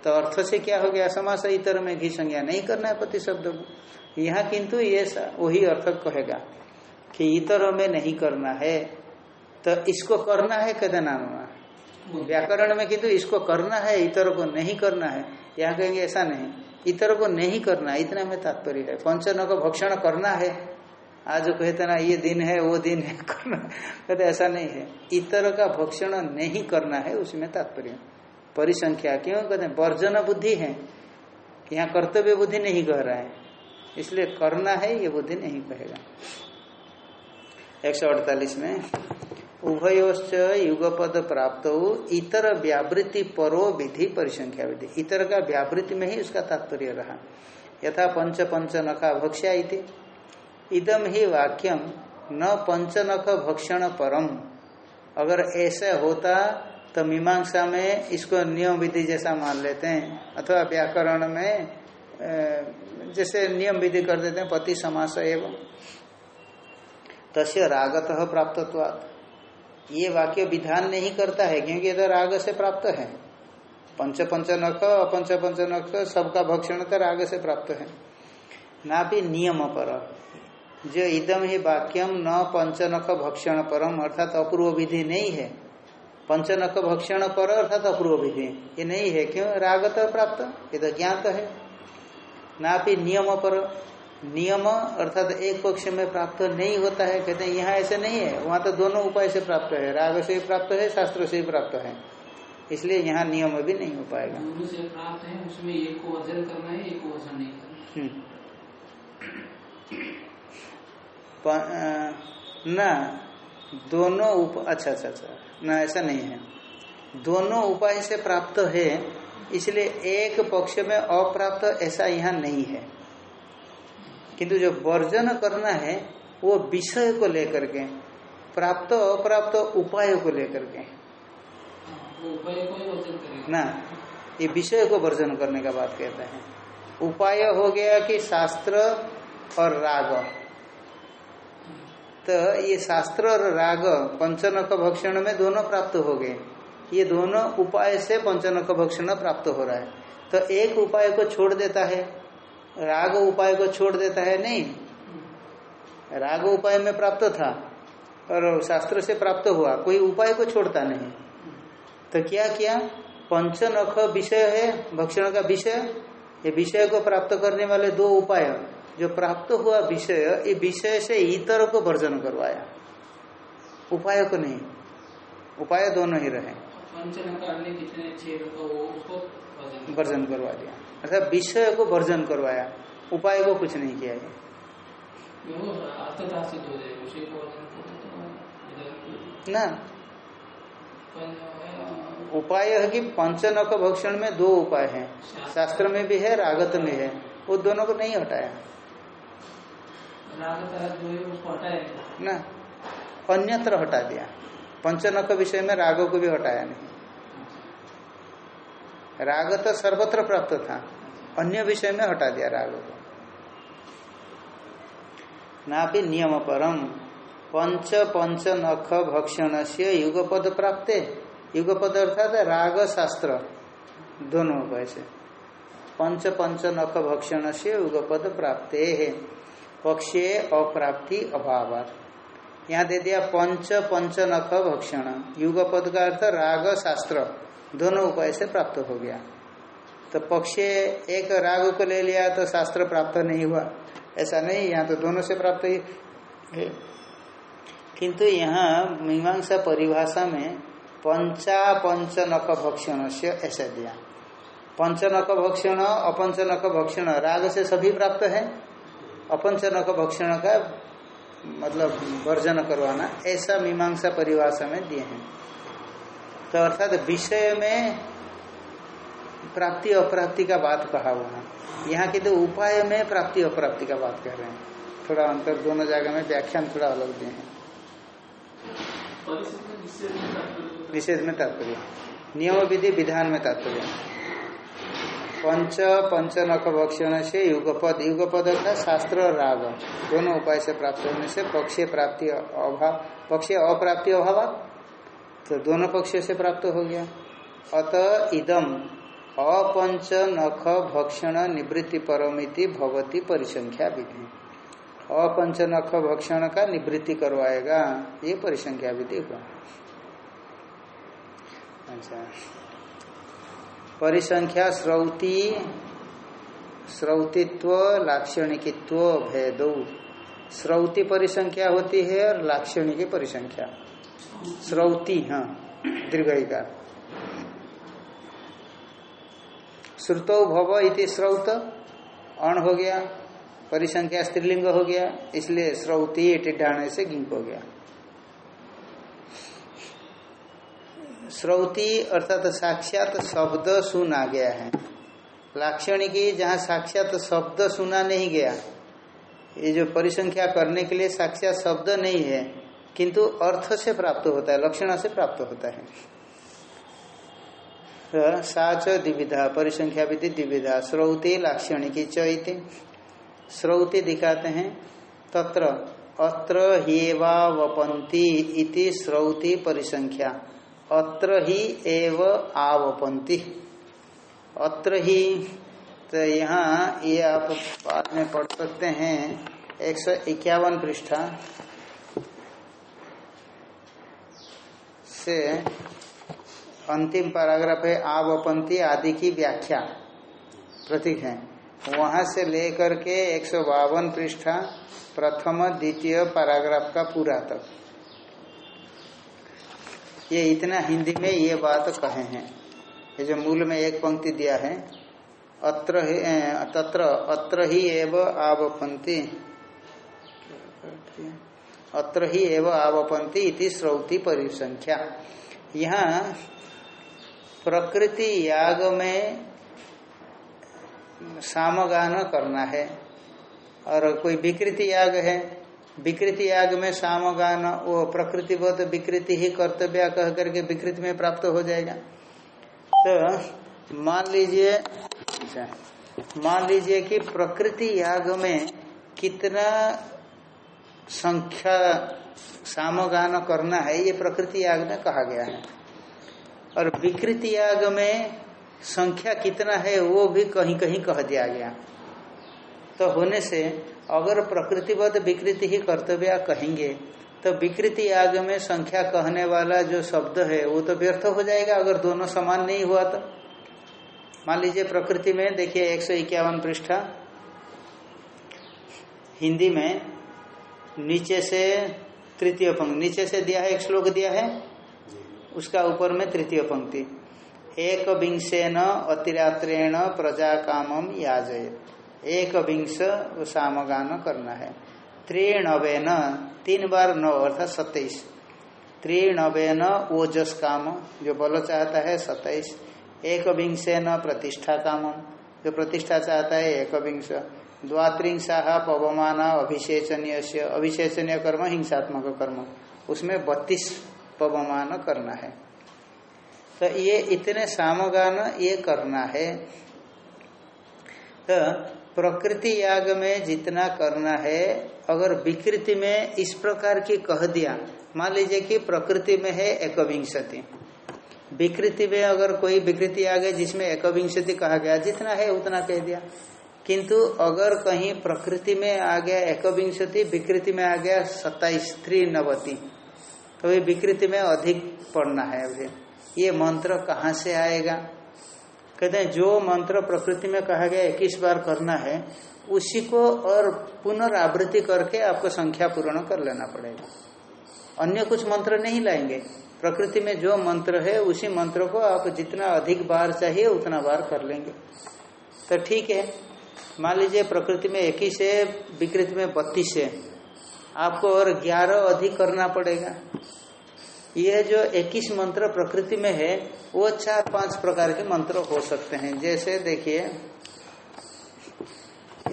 तो अर्थ से क्या हो गया? समास इतर में घी संज्ञा नहीं करना है पति शब्द को। यहाँ किंतु ये वही अर्थ कहेगा कि इतर में नहीं करना है तो इसको करना है कहते नाम व्याकरण में किंतु इसको करना है इतर को नहीं करना है। यहाँ कहेंगे ऐसा नहीं। इतर को नहीं करना, इतना में तात्पर्य है। पंचन का भक्षण करना है। आज कहते ना, ये दिन है, वो दिन है, करना। कहते ऐसा नहीं है। इतर का भक्षण नहीं करना है, उसमें तात्पर्य परिसंख्या, क्यों? कहते हैं, वर्जन बुद्धि है। यहाँ कर्तव्य बुद्धि नहीं कह रहा है। इसलिए करना है, ये बुद्धि नहीं कहेगा। एक सौ अड़तालीस में उभयोश्च युगपद प्राप्त हो इतर व्यावृत्ति परो विधि परिसंख्या विधि। इतर का व्यावृत्ति में ही उसका तात्पर्य रहा। यथा पंच पंच नखा भक्ष्या इदम ही वाक्यम न पंचनख भक्षण परम। अगर ऐसा होता तो मीमांसा में इसको नियम विधि जैसा मान लेते हैं। अथवा व्याकरण में जैसे नियम विधि कर देते हैं, पति समास एवं। तस्य रागत प्राप्तत्वात्। ये वाक्य विधान नहीं करता है, क्योंकि ये तो राग से प्राप्त है। पंच पंच नख, अपंच पंच नख, सबका भक्षण तो राग से प्राप्त है। ना भी नियम पर। जो इदम ही वाक्यम न पंचनख भक्षण परम, अर्थात अपूर्व विधि नहीं है। पंचनख भक्षण पर अर्थात अपूर्व विधि ये नहीं है, क्यों? रागत प्राप्त, ये तो ज्ञात है। ना भी नियम पर। नियम अर्थात एक पक्ष में प्राप्त नहीं होता है कहते हैं यहाँ ऐसे नहीं है। वहाँ तो दोनों उपाय से प्राप्त है। राग से भी प्राप्त है शास्त्र से भी प्राप्त है। इसलिए यहाँ नियम भी नहीं हो पाएगा। से प्राप्त है उसमें एक को वज़न करना है एक को वज़न नहीं करना न दोनों उप अच्छा अच्छा अच्छा। न ऐसा नहीं है। दोनों उपाय से प्राप्त है इसलिए एक पक्ष में अप्राप्त ऐसा यहाँ नहीं है। किंतु जो वर्जन करना है वो विषय को लेकर के प्राप्त अप्राप्त उपाय को लेकर के। ना ये विषय को वर्जन करने का बात कहते हैं। उपाय हो गया कि शास्त्र और राग। तो ये शास्त्र और राग पंचनक भक्षण में दोनों प्राप्त हो गए। ये दोनों उपाय से पंचनक भक्षण प्राप्त हो रहा है। तो एक उपाय को छोड़ देता है। राग उपाय को छोड़ देता है? नहीं। राग उपाय में प्राप्त था और शास्त्र से प्राप्त हुआ कोई उपाय को छोड़ता नहीं। तो क्या किया? पंच नख विषय है भक्षण का विषय। ये विषय को प्राप्त करने वाले दो उपाय जो प्राप्त हुआ विषय ये विषय से इतर को वर्जन करवाया। उपाय को नहीं। उपाय दोनों ही रहे। वर्जन करवा दिया। अर्थात विषय को वर्जन करवाया उपाय को कुछ नहीं किया। है ना। उपाय है कि पंचनक भक्षण में दो उपाय हैं। शास्त्र में भी है रागत में है। वो दोनों को नहीं हटाया। ना। अन्यत्र हटा दिया। पंचनक विषय में रागों को भी हटाया नहीं। राग तो सर्वत्र प्राप्त था अन्य विषय में हटा दिया राग को ना भी नियम परम पंच पंच नख भक्षण से युगपद प्राप्त युगपद अर्थात राग शास्त्र दोनों वैसे पंच पंच नख भक्षण से युगपद प्राप्त है पक्षे अप्राप्ति अभाव यहाँ दे दिया पंच पंच नख भक्षण युग पद का अर्थ राग शास्त्र दोनों उपाय से प्राप्त हो गया। तो पक्ष एक राग को ले लिया तो शास्त्र प्राप्त नहीं हुआ। ऐसा नहीं, यहाँ तो दोनों से प्राप्त ही किंतु यहाँ मीमांसा परिभाषा में पंचा नख भक्षण से ऐसा दिया। पंच पंचनक भक्षण, अपंचनक भक्षण, राग से सभी प्राप्त है। अपंचनक भक्षण का मतलब वर्जन करवाना, ऐसा मीमांसा परिभाषा में दिए हैं। तो अर्थात विषय में प्राप्ति अप्राप्ति का बात कहा हुआ यहाँ के तो उपाय में प्राप्ति अप्राप्ति का बात कह रहे हैं। थोड़ा अंतर दोनों जगह में व्याख्यान थोड़ा अलग दिए हैं। निषेध में तात्पर्य? नियम विधि विधान में तात्पर्य। पंच पंच नख भक्षण से युगपद। युगपद का शास्त्र और राग। दोनों उपाय से प्राप्त होने से पक्ष प्राप्ति अभाव पक्ष अप्राप्ति अभाव तो दोनों पक्ष से प्राप्त हो गया। अत इदम अपंच नख भक्षण निवृत्ति परमिति भवती परिसंख्या विधि। अपंच नख भक्षण का निवृत्ति करवाएगा, ये परिसंख्या विधि हुआ। अच्छा। परिसंख्या श्रौति, श्रौतित्व, लाक्षणिकित्व, भेद। श्रौति परिसंख्या होती है और लाक्षणिक परिसंख्या। श्रौति हाँ दीर्घिका श्रुतो भव इति श्रौत, अण हो गया, परिसंख्या स्त्रीलिंग हो गया, इसलिए श्रौति टिड्ढाने से गिंक हो गया। श्रौति अर्थात साक्षात शब्द सुना गया है। लाक्षणिकी, जहाँ साक्षात शब्द सुना नहीं गया, ये जो परिसंख्या करने के लिए साक्षात शब्द नहीं है किंतु अर्थ से प्राप्त होता है, लक्षण से प्राप्त होता है। तो साच द्विविधा, परिसंख्या विधि द्विविधा श्रौति लाक्षणिकी चैति श्रौति दिखाते हैं, तत्र अत्र हेवा वपंती इति श्रौति परिसंख्या। अत्र ही एव आवपंती अत्र ही तो यहाँ ये आप बाद में पढ़ सकते हैं, एक सौ इक्यावन पृष्ठा। से अंतिम पैराग्राफ है आवपंती आदि की व्याख्या। प्रतीक है। वहाँ से लेकर के एक सौ बावन पृष्ठा प्रथम द्वितीय पैराग्राफ का पूरा तक। ये इतना हिंदी में ये बात कहे हैं। ये जो मूल में एक पंक्ति दिया है, अत्र तत्र, अत्र ही एव आवपंती अत्र ही एव आवपंती इति श्रौति परिसंख्या। यहाँ प्रकृति याग में सामगान करना है। और कोई विकृति याग है, विकृति याग में सामगान, वो प्रकृति बहुत विकृति ही कर्तव्य कह करके विकृति में प्राप्त हो जाएगा। तो मान लीजिए अच्छा मान लीजिए कि प्रकृति याग में कितना संख्या सामगान करना है, ये प्रकृति याग में कहा गया है। और विकृति याग में संख्या कितना है, वो भी कहीं कहीं कह दिया गया। तो होने से अगर प्रकृतिबद्ध विकृति ही कर्तव्य कहेंगे तो विकृति याग में संख्या कहने वाला जो शब्द है, वो तो व्यर्थ हो जाएगा अगर दोनों समान नहीं हुआ तो। मान लीजिए प्रकृति में, देखिए एक सौ इक्यावन पृष्ठा। हिंदी में नीचे से तृतीय पंक्ति, नीचे से दिया है, एक श्लोक दिया है? उसका ऊपर में तृतीय पंक्ति। एक विंशेन अतिरात्रेण प्रजा कामम याजयत। एक विंश सामगान करना है। त्रिणवेन, तीन बार नौ, अर्थात सत्ताईस। त्रिणवेन ओजस काम जो बल चाहता है, सत्ताईस। एक विंशे न प्रतिष्ठा काम जो प्रतिष्ठा चाहता है एक विंश द्वात्रिंशा पवमान अभिषेचनीय से अभिषेचनीय कर्म, हिंसात्मक कर्म। उसमें बत्तीस पवमान करना है। तो ये इतने सामगान ये करना है। तो प्रकृति याग में जितना करना है, अगर विकृति में इस प्रकार की कह दिया, मान लीजिए कि प्रकृति में है एक विंशति विकृति में अगर कोई विकृति आ गई जिसमें एक विंशति कहा गया, जितना है उतना कह दिया। किंतु अगर कहीं प्रकृति में आ गया एक विंशति विकृति में आ गया सत्ताईस थ्री नवती तो ये विकृति में अधिक पढ़ना है अभी। ये मंत्र कहाँ से आएगा? कहते हैं, जो मंत्र प्रकृति में कहा गया इक्कीस बार करना है, उसी को और पुनरावृत्ति करके आपको संख्या पूर्ण कर लेना पड़ेगा। अन्य कुछ मंत्र नहीं लाएँगे। प्रकृति में जो मंत्र है, उसी मंत्र को आप जितना अधिक बार चाहिए, उतना बार कर लेंगे। तो ठीक है। मान लीजिए प्रकृति में इक्कीस है विकृति में बत्तीस है आपको और ग्यारह अधिक करना पड़ेगा। यह जो इक्कीस मंत्र प्रकृति में है, वो चार पाँच प्रकार के मंत्र हो सकते हैं। जैसे देखिए,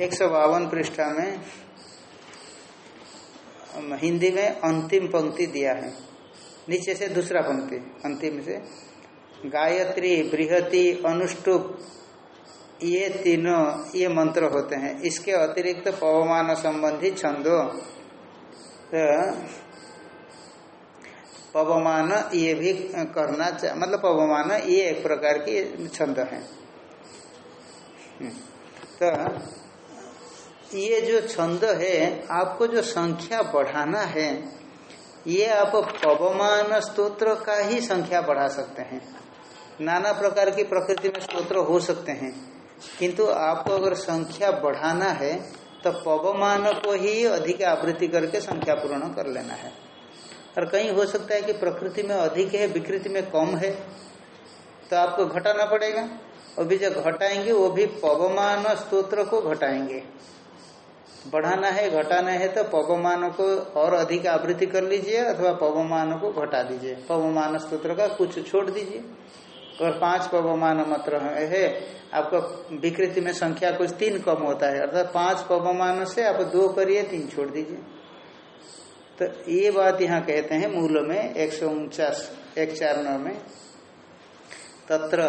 एक सौ बावन पृष्ठा में हिंदी में अंतिम पंक्ति दिया है। नीचे से दूसरा पंक्ति, अंतिम से, गायत्री, बृहति, अनुष्टुप ये तीनों ये मंत्र होते हैं। इसके अतिरिक्त पवमान संबंधी छंदो। तो पवमान ये भी करना मतलब पवमान ये एक प्रकार की छंद है। तो ये जो छंद है, आपको जो संख्या बढ़ाना है, ये आप पवमान स्तोत्र का ही संख्या बढ़ा सकते हैं। नाना प्रकार की प्रकृति में स्तोत्र हो सकते हैं। किंतु आपको अगर संख्या बढ़ाना है तो पवमान को ही अधिक आवृत्ति करके संख्या पूर्ण कर लेना है। और कहीं हो सकता है कि प्रकृति में अधिक है, विकृति में कम है तो आपको घटाना पड़ेगा। और भी जब घटाएँगे, वो भी पवमान स्त्रोत्र को घटाएँगे। बढ़ाना है, घटाना है तो पवमान को और अधिक आवृत्ति कर लीजिए, अथवा पवमान को घटा दीजिए। पवमान स्त्रोत्र का कुछ छोड़ दीजिए। और पाँच पवमान मात्र है। आपको विकृति में संख्या कुछ तीन कम होता है। अर्थात पाँच पवमान से आप दो करिए, तीन छोड़ दीजिए। तो ये बात यहाँ कहते हैं मूल में एक सौ उनचास, एक चार नौ में। तत्र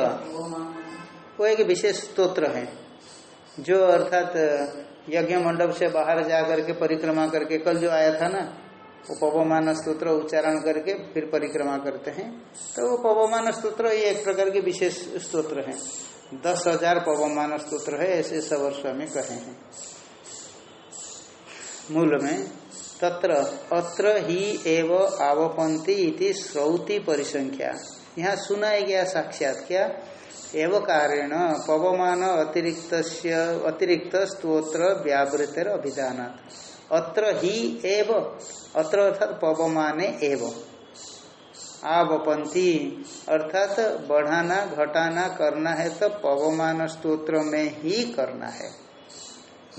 वो एक विशेष स्तोत्र है, जो अर्थात यज्ञ मंडप से बाहर जा करके परिक्रमा करके कल जो आया था ना वो स्तोत्र उच्चारण करके फिर परिक्रमा करते हैं। तो वो पवमान स्तोत्र ये एक प्रकार के विशेष स्त्रोत्र है। दस हज़ार पवमान स्तोत्र है, ऐसे सवर्ष में कहे हैं। मूल में, तत्र अत्र ही एव आवपंती श्रौति परिसंख्या। यहाँ सुनाया गया साक्षात क्या? एव कारेण पवमान अतिरिक्त अतिरिक्त स्तोत्र व्यावृतर अभिधान अत्र ही एव अत्र अर्थात पवमाने एव। आवपंती अर्थात बढ़ाना घटाना करना है तो पवमान स्त्रोत्र में ही करना है।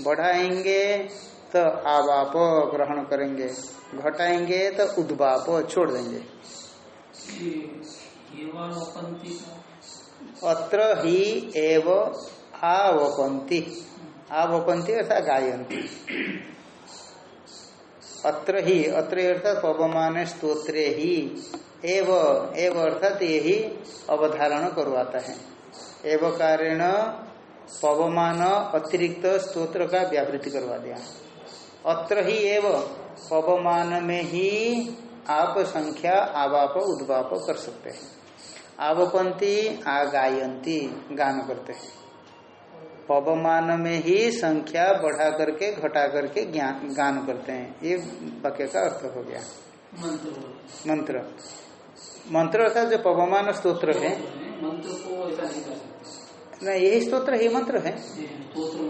बढ़ाएँगे तो आवाप ग्रहण करेंगे घटाएँगे तो उद्वाप छोड़ देंगे। अत्र ही एव आवपंती आवपंती अर्थात गायंती अत्र ही, अत्र अर्थात पवमान स्तोत्रे ही, एव एव अर्थात यही अवधारण करवाता है। एव कारेण पवमान अतिरिक्त स्त्रोत्र का व्यावृत्ति करवा दिया। अत्र ही एव पवमान में ही आप संख्या, आवाप, उद्वाप कर सकते हैं। आवपंती, आगायंती, गान करते हैं। पवमान में ही संख्या बढ़ा करके घटा करके ज्ञान गान करते हैं। ये वाक्य का अर्थ हो गया। मंत्र। मंत्र। अर्थात जो पवमान स्त्रोत्र है। ना यही स्तोत्र ही। मंत्र है स्त्रोत्र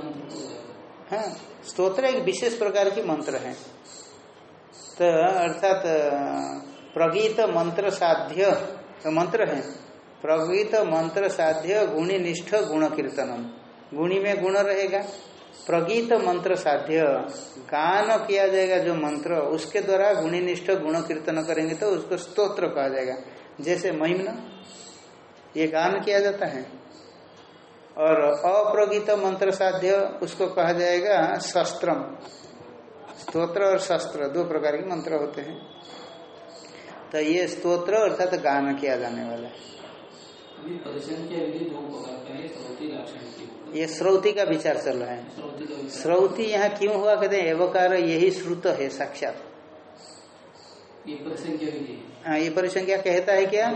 हाँ स्तोत्र एक विशेष प्रकार की मंत्र है। तो अर्थात प्रगीत मंत्र साध्य तो मंत्र है। प्रगीत मंत्र साध्य गुणी निष्ठ गुण कीर्तनम गुणी में गुण रहेगा। प्रगीत मंत्र साध्य। गान किया जाएगा जो मंत्र, उसके द्वारा गुणी निष्ठ गुण कीर्तन करेंगे तो उसको स्तोत्र कहा जाएगा। जैसे महिमन, ये गान किया जाता है। और अप्रगीत मंत्र साध्य, उसको कहा जाएगा शस्त्रम। स्तोत्र और शस्त्र, दो प्रकार के मंत्र होते हैं। तो ये स्तोत्र अर्थात गान किया जाने वाला है। ये श्रौति का विचार चल रहा है। श्रोति यहाँ क्यों हुआ कहते हैं? एवकार यही श्रुत है साक्षात। ये परिसंख्या हाँ। ये परिसंख्या कहता है क्या?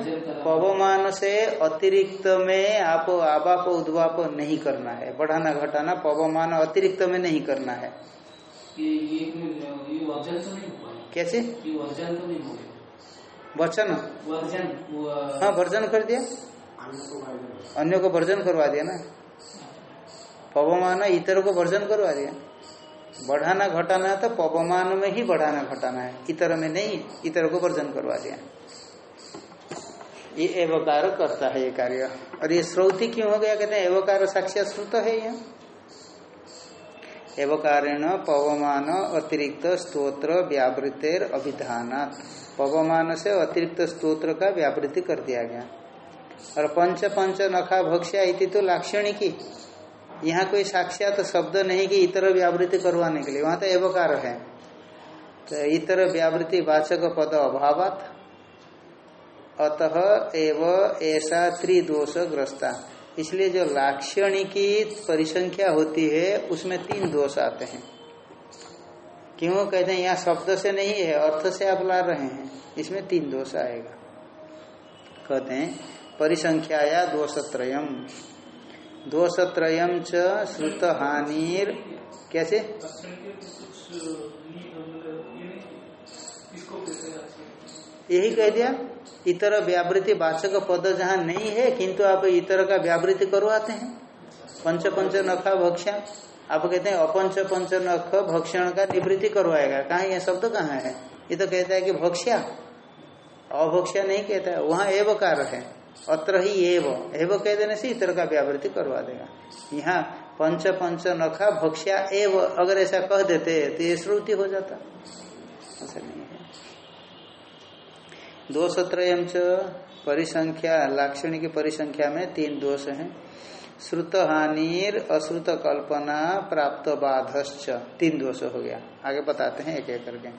पवमान से अतिरिक्त में आप आवाप उद्वाप नहीं करना है। बढ़ाना घटाना पवमान अतिरिक्त में नहीं करना है। ये ये ये वर्जन तो नहीं कैसे? ये वर्जन तो नहीं वचन? वर्जन हाँ वर्जन कर दिया। अन्य को वर्जन करवा दिया ना। पवमान इतर को वर्जन करवा दिया बढ़ाना घटाना है तो पवमान में ही बढ़ाना घटाना है। इतर में नहीं, इतर को वर्जन करवा दिया ये एवकार करता है ये कार्य। और ये श्रौति क्यों हो गया? कहते हैं, एवकार साक्षात श्रुत है ये। एवकारेण पवमान अतिरिक्त स्तोत्र व्यावृतेर अभिधानात पवमान से अतिरिक्त स्तोत्र का व्यावृत्ति कर दिया गया। और पंच पंच नखा भक्ष्या इति तो लाक्षणिकी। यहाँ कोई साक्षात शब्द नहीं कि इतर व्यावृत्ति करवाने के लिए, वहाँ तो एवकार है। तो इतर व्यावृत्ति वाचक पद अभावात, अतः एव ऐसा त्रिदोष ग्रस्ता इसलिए जो लाक्षणिकी परिसंख्या होती है, उसमें तीन दोष आते हैं। क्यों? कहते हैं, यहाँ शब्द से नहीं है, अर्थ से आप ला रहे हैं। इसमें तीन दोष आएगा। कहते हैं परिसंख्या या दोषत्रयम। दोषत्रयम च श्रुत हानिर कैसे? यही कह दिया, इतर व्यावृत्ति वाचक पद जहाँ नहीं है, किंतु आप इतर का व्यावृत्ति करवाते हैं। पंच पंच नखा भक्ष्या, आप कहते हैं अपंच पंच नख भक्षण का निवृत्ति करवाएगा। कहा यह शब्द कहाँ है? ये तो कहता है कि भक्ष्या, अभक्ष्या नहीं कहता है, वहाँ एवकार है। अत्र ही एव। एव कह देने से इतर का व्यावृत्ति करवा देगा। यहाँ पंच पंच नखा भक्ष्या एव। अगर ऐसा कह देते तो ये श्रुति हो जाता। ऐसा नहीं है। दोष त्रयम च परिसंख्या, लाक्षणिक परिसंख्या में तीन दोष हैं। श्रुत हानिर, अश्रुत कल्पना, प्राप्त बाधश्च। तीन दोष हो गया। आगे बताते हैं एक एक करके।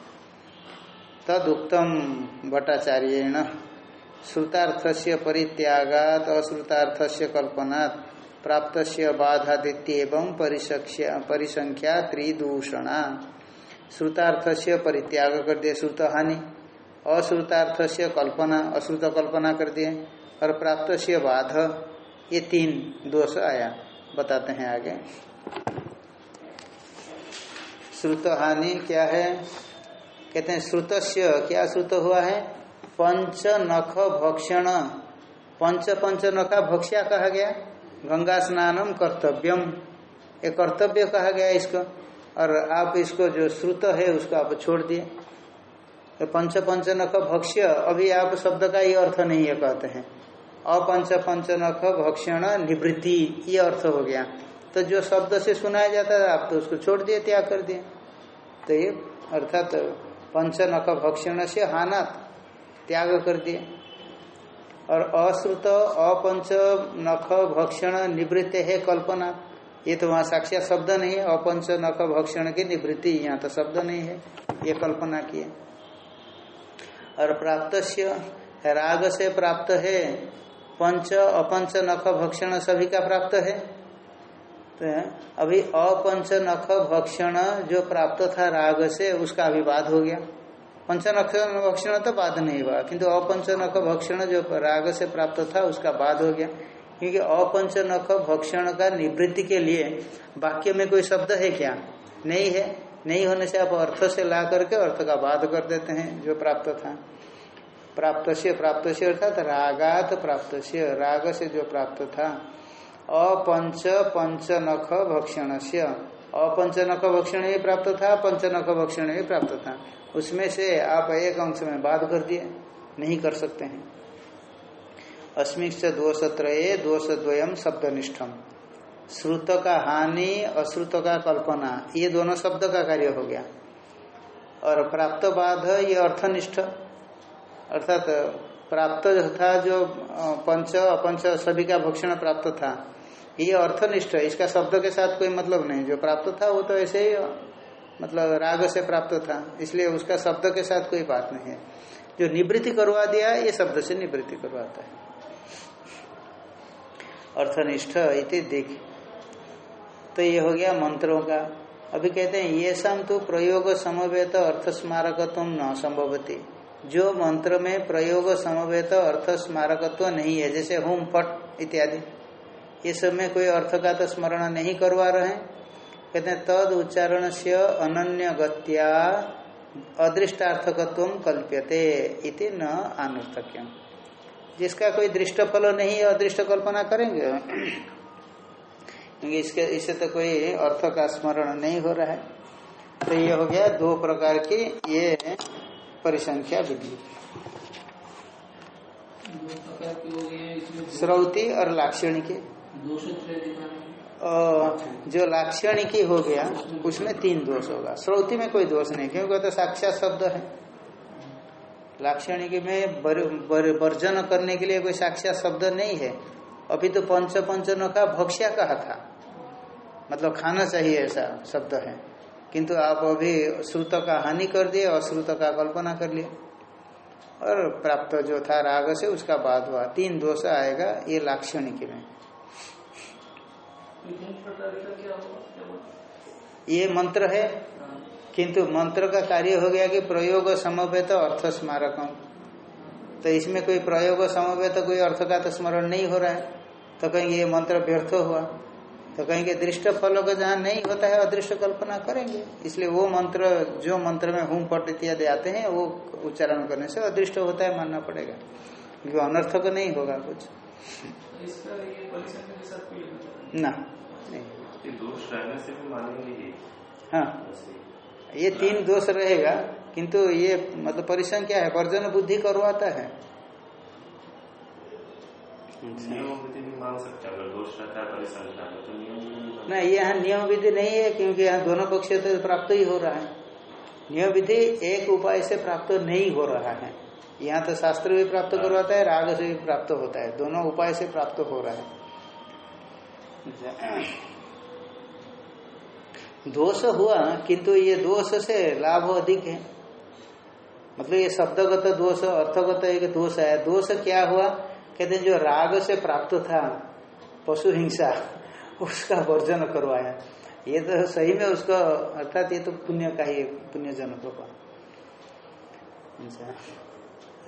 तदुक्तम भट्टाचार्येण श्रुतार्थस्य परित्यागात, अश्रुतार्थस्य कल्पनात् प्राप्त बाधादित्य परिसंख्या त्रिदूषणा। श्रुतार्थस्य परित्याग कर दिए श्रुत हानि अश्रुतार्थ से कल्पना, अश्रुत कल्पना कर दिए। और प्राप्त से बाध, ये तीन दोष आया। बताते हैं आगे। श्रुत हानि क्या है? कहते हैं, श्रुतस्य, क्या श्रुत हुआ है? पंच नख भक्षण। पंच पंच नखा भक्ष्या कहा गया? गंगा स्नानम कर्तव्यम। ये कर्तव्य कहा गया इसको? और आप इसको जो श्रुत है, उसको आप छोड़ दिए। तो पंच पंच नख भक्ष्य, अभी आप शब्द का ये अर्थ नहीं है कहते हैं। अपंच, पंच नख भक्षण निवृत्ति, ये अर्थ हो गया। तो जो शब्द से सुनाया जाता है आप तो उसको छोड़ दिए, त्याग कर दिए। तो ये अर्थात तो पंच नख भक्षण से हानात। त्याग कर दिए और अश्रुत, अपंच, नख, भक्षण, निवृत्त है कल्पना। ये तो वहाँ साक्षात शब्द नहीं है। अपंच, नख, भक्षण की निवृत्ति, यहाँ तो शब्द नहीं है। ये कल्पना की है। और प्राप्त राग से प्राप्त है। पंच, अपंच, नख, भक्षण सभी का प्राप्त है। तो अभी अपंच, नख, भक्षण जो प्राप्त था राग से, उसका अभिवाद हो गया। पंच नख भक्षण तो बाद नहीं हुआ किंतु अपंच नख भक्षण जो राग से प्राप्त था उसका बाद हो गया। क्योंकि अपंच नख भक्षण का निवृत्ति के लिए वाक्य में कोई शब्द है क्या? नहीं है। नहीं होने से आप अर्थ से ला करके अर्थ का बाध कर देते हैं, जो प्राप्त था प्राप्त से प्राप्त से अर्थात रागात प्राप्त से राग से जो प्राप्त था अपंच पंच नख भक्षण से अपंच नख भक्षण भी प्राप्त था पंच नख भक्षण भी प्राप्त था। उसमें से आप एक अंश में बाध कर दिए, नहीं कर सकते हैं। अस्मिक्ष दोष त्रये दोष द्वयम शब्दनिष्ठम। श्रुत का हानि, अश्रुत का कल्पना, ये दोनों शब्द का कार्य हो गया। और प्राप्त बाध, ये अर्थनिष्ठ। अर्थात प्राप्त था जो पंच, अपंच, सभी का भक्षण प्राप्त था। ये अर्थनिष्ठ इसका शब्द के साथ कोई मतलब नहीं। जो प्राप्त था, वो तो ऐसे ही मतलब राग से प्राप्त था। इसलिए उसका शब्द के साथ कोई बात नहीं है। जो निवृत्ति करवा दिया, ये शब्द से निवृत्ति करवाता है। अर्थनिष्ठ इति दिख। तो ये हो गया मंत्रों का। अभी कहते हैं ये सम तो प्रयोग समवेत अर्थ स्मारक न संभवती। जो मंत्र में प्रयोग समवेत अर्थ स्मारकत्व नहीं है, जैसे होम फट इत्यादि। ये सब में कोई अर्थ का तो स्मरण नहीं करवा रहे हैं। कहते हैं तद उच्चारण से अनन्य गत्या अदृष्टार्थकत्व कल्प्यते इति न अनर्थक्यम जिसका कोई दृष्ट फल नहीं अदृष्ट कल्पना करेंगे। क्योंकि इसके इससे तो कोई अर्थ का स्मरण नहीं हो रहा है। तो ये हो गया दो प्रकार की ये परिसंख्या विधि। श्रौति और लाक्षणिकी। जो लाक्षणिकी हो गया, उसमें तीन दोष होगा। श्रौति में कोई दोष नहीं, क्योंकि तो साक्षात शब्द है। लाक्षणिकी में वर्जन करने के लिए कोई साक्षात शब्द नहीं है। अभी तो पंच पंचन का भक्ष्या कहा था मतलब खाना चाहिए ऐसा शब्द है। किंतु आप अभी श्रुत का हानि कर दिए, अश्रुत का कल्पना कर लिए। और प्राप्त जो था राग से, उसका बाद हुआ। तीन दोष आएगा ये लाक्षणिकी में। ये मंत्र है। हाँ, किंतु मंत्र का कार्य हो गया कि प्रयोग समवेत अर्थ स्मारकम। तो इसमें कोई प्रयोग समवेत कोई अर्थ का तो स्मरण नहीं हो रहा है। तो कहेंगे ये मंत्र व्यर्थ हुआ। तो कहेंगे दृष्ट फलों का जहाँ नहीं होता है अदृष्ट कल्पना करेंगे। इसलिए वो मंत्र जो मंत्र में हुम पट इत्यादि आते हैं वो उच्चारण करने से अदृष्ट होता है मानना पड़ेगा। क्योंकि अनर्थक नहीं होगा कुछ। ना। दोष रहने से भी मानेंगे हाँ। ये तीन दोष रहेगा किंतु ये मतलब परिश्रम क्या है? वर्जन बुद्धि करवाता है। नियम विधि भी मान सकते हैं अगर दोष रहता है परिसंख्या में तो ना यहाँ नियम विधि नहीं है क्योंकि यहाँ दोनों पक्ष तो प्राप्त ही हो रहा है। नियम विधि एक उपाय से प्राप्त नहीं हो रहा है। यहाँ तो शास्त्र भी प्राप्त करवाता है राग से भी प्राप्त होता है। दोनों उपाय से प्राप्त हो रहा है। दोष हुआ किंतु ये दोष से लाभ अधिक है। मतलब ये शब्दगत दोष, अर्थगत एक दोष है। दोष क्या हुआ? कहते जो राग से प्राप्त था, पशु हिंसा, उसका वर्जन करवाया। ये तो सही में उसका, अर्थात ये तो पुण्य का ही पुण्य जनकों का।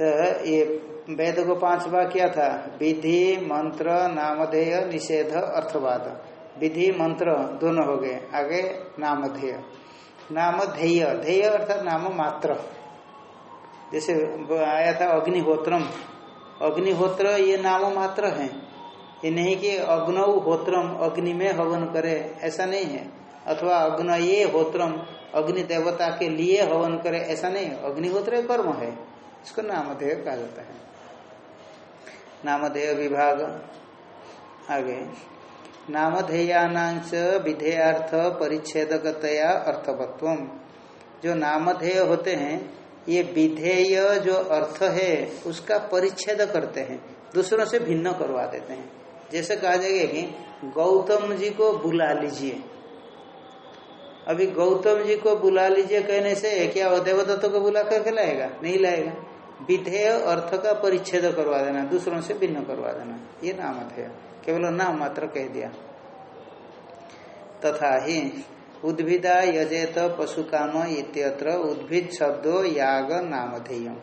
तो ये वेद को पाँच बार क्या था। विधि, मंत्र, नामधेय, निषेध, अर्थवाद। विधि, मंत्र दोनों हो गए। आगे नामधेय। नामधेय। ध्येय अर्थात नाम मात्र जैसे आया था अग्निहोत्रम। अग्निहोत्र ये नाम मात्र है। ये नहीं कि अग्नौ होत्रम, अग्नि में हवन करे, ऐसा नहीं है। अथवा अग्न ये होत्रम, अग्नि देवता के लिए हवन करे, ऐसा नहीं। अग्निहोत्र कर्म है। इसको नामधेय कहा जाता है। नामधेय विभाग, आगे। नामधेयानाच विधेयार्थ परिच्छेदकतया अर्थवत्व। जो नामधेय होते हैं, ये विधेय जो अर्थ है, उसका परिच्छेद करते हैं। दूसरों से भिन्न करवा देते हैं। जैसे कहा जाएगा कि गौतम जी को बुला लीजिए। अभी गौतम जी को बुला लीजिए कहने से, क्या देवदत्त को बुला करके लाएगा? नहीं लाएगा। विधेय अर्थ का परिच्छेद करवा देना, दूसरों से भिन्न करवा देना। ये नाम है केवल नाम मात्र कह दिया। तथा ही उद्भिदा यजेत पशु काम इत्यत्र उद्भिद शब्दो याग नामधेय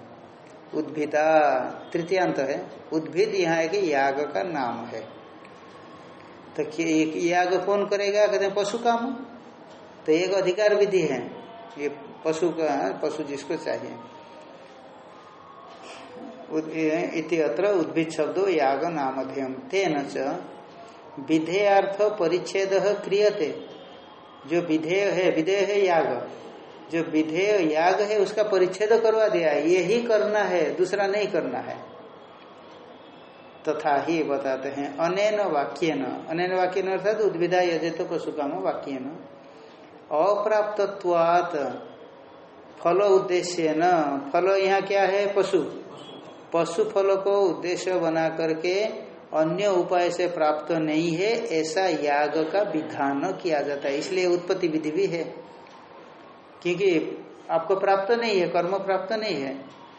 उद्भिदा तृतीयांत है। उद्भिद यहाँ एक याग का नाम है। तो याग कौन करेगा? कहते हैं पशु काम तो एक अधिकार विधि है। ये पशु का, पशु जिसको चाहिए। इति अत्र उद्भिद शब्दो याग नामधेयम तेन च विधेयार्थ परिच्छेद क्रियते। जो विधेय है विधेय है याग। जो विधेय याग है, उसका परिच्छेद करवा दिया ये ही करना है, दूसरा नहीं करना है। तथा ही बताते हैं, अनेन वाक्य न अनेन वाक्य न अर्थात उद्भिदा यजेत पशु काम वाक्य न अप्राप्तत्वात फल उद्देश्य न फल यहाँ क्या है? पशु। पशु फल को उद्देश्य बना करके अन्य उपाय से प्राप्त नहीं है, ऐसा याग का विधान किया जाता है। इसलिए उत्पत्ति विधि भी है। क्योंकि आपको प्राप्त नहीं है, कर्म प्राप्त नहीं है।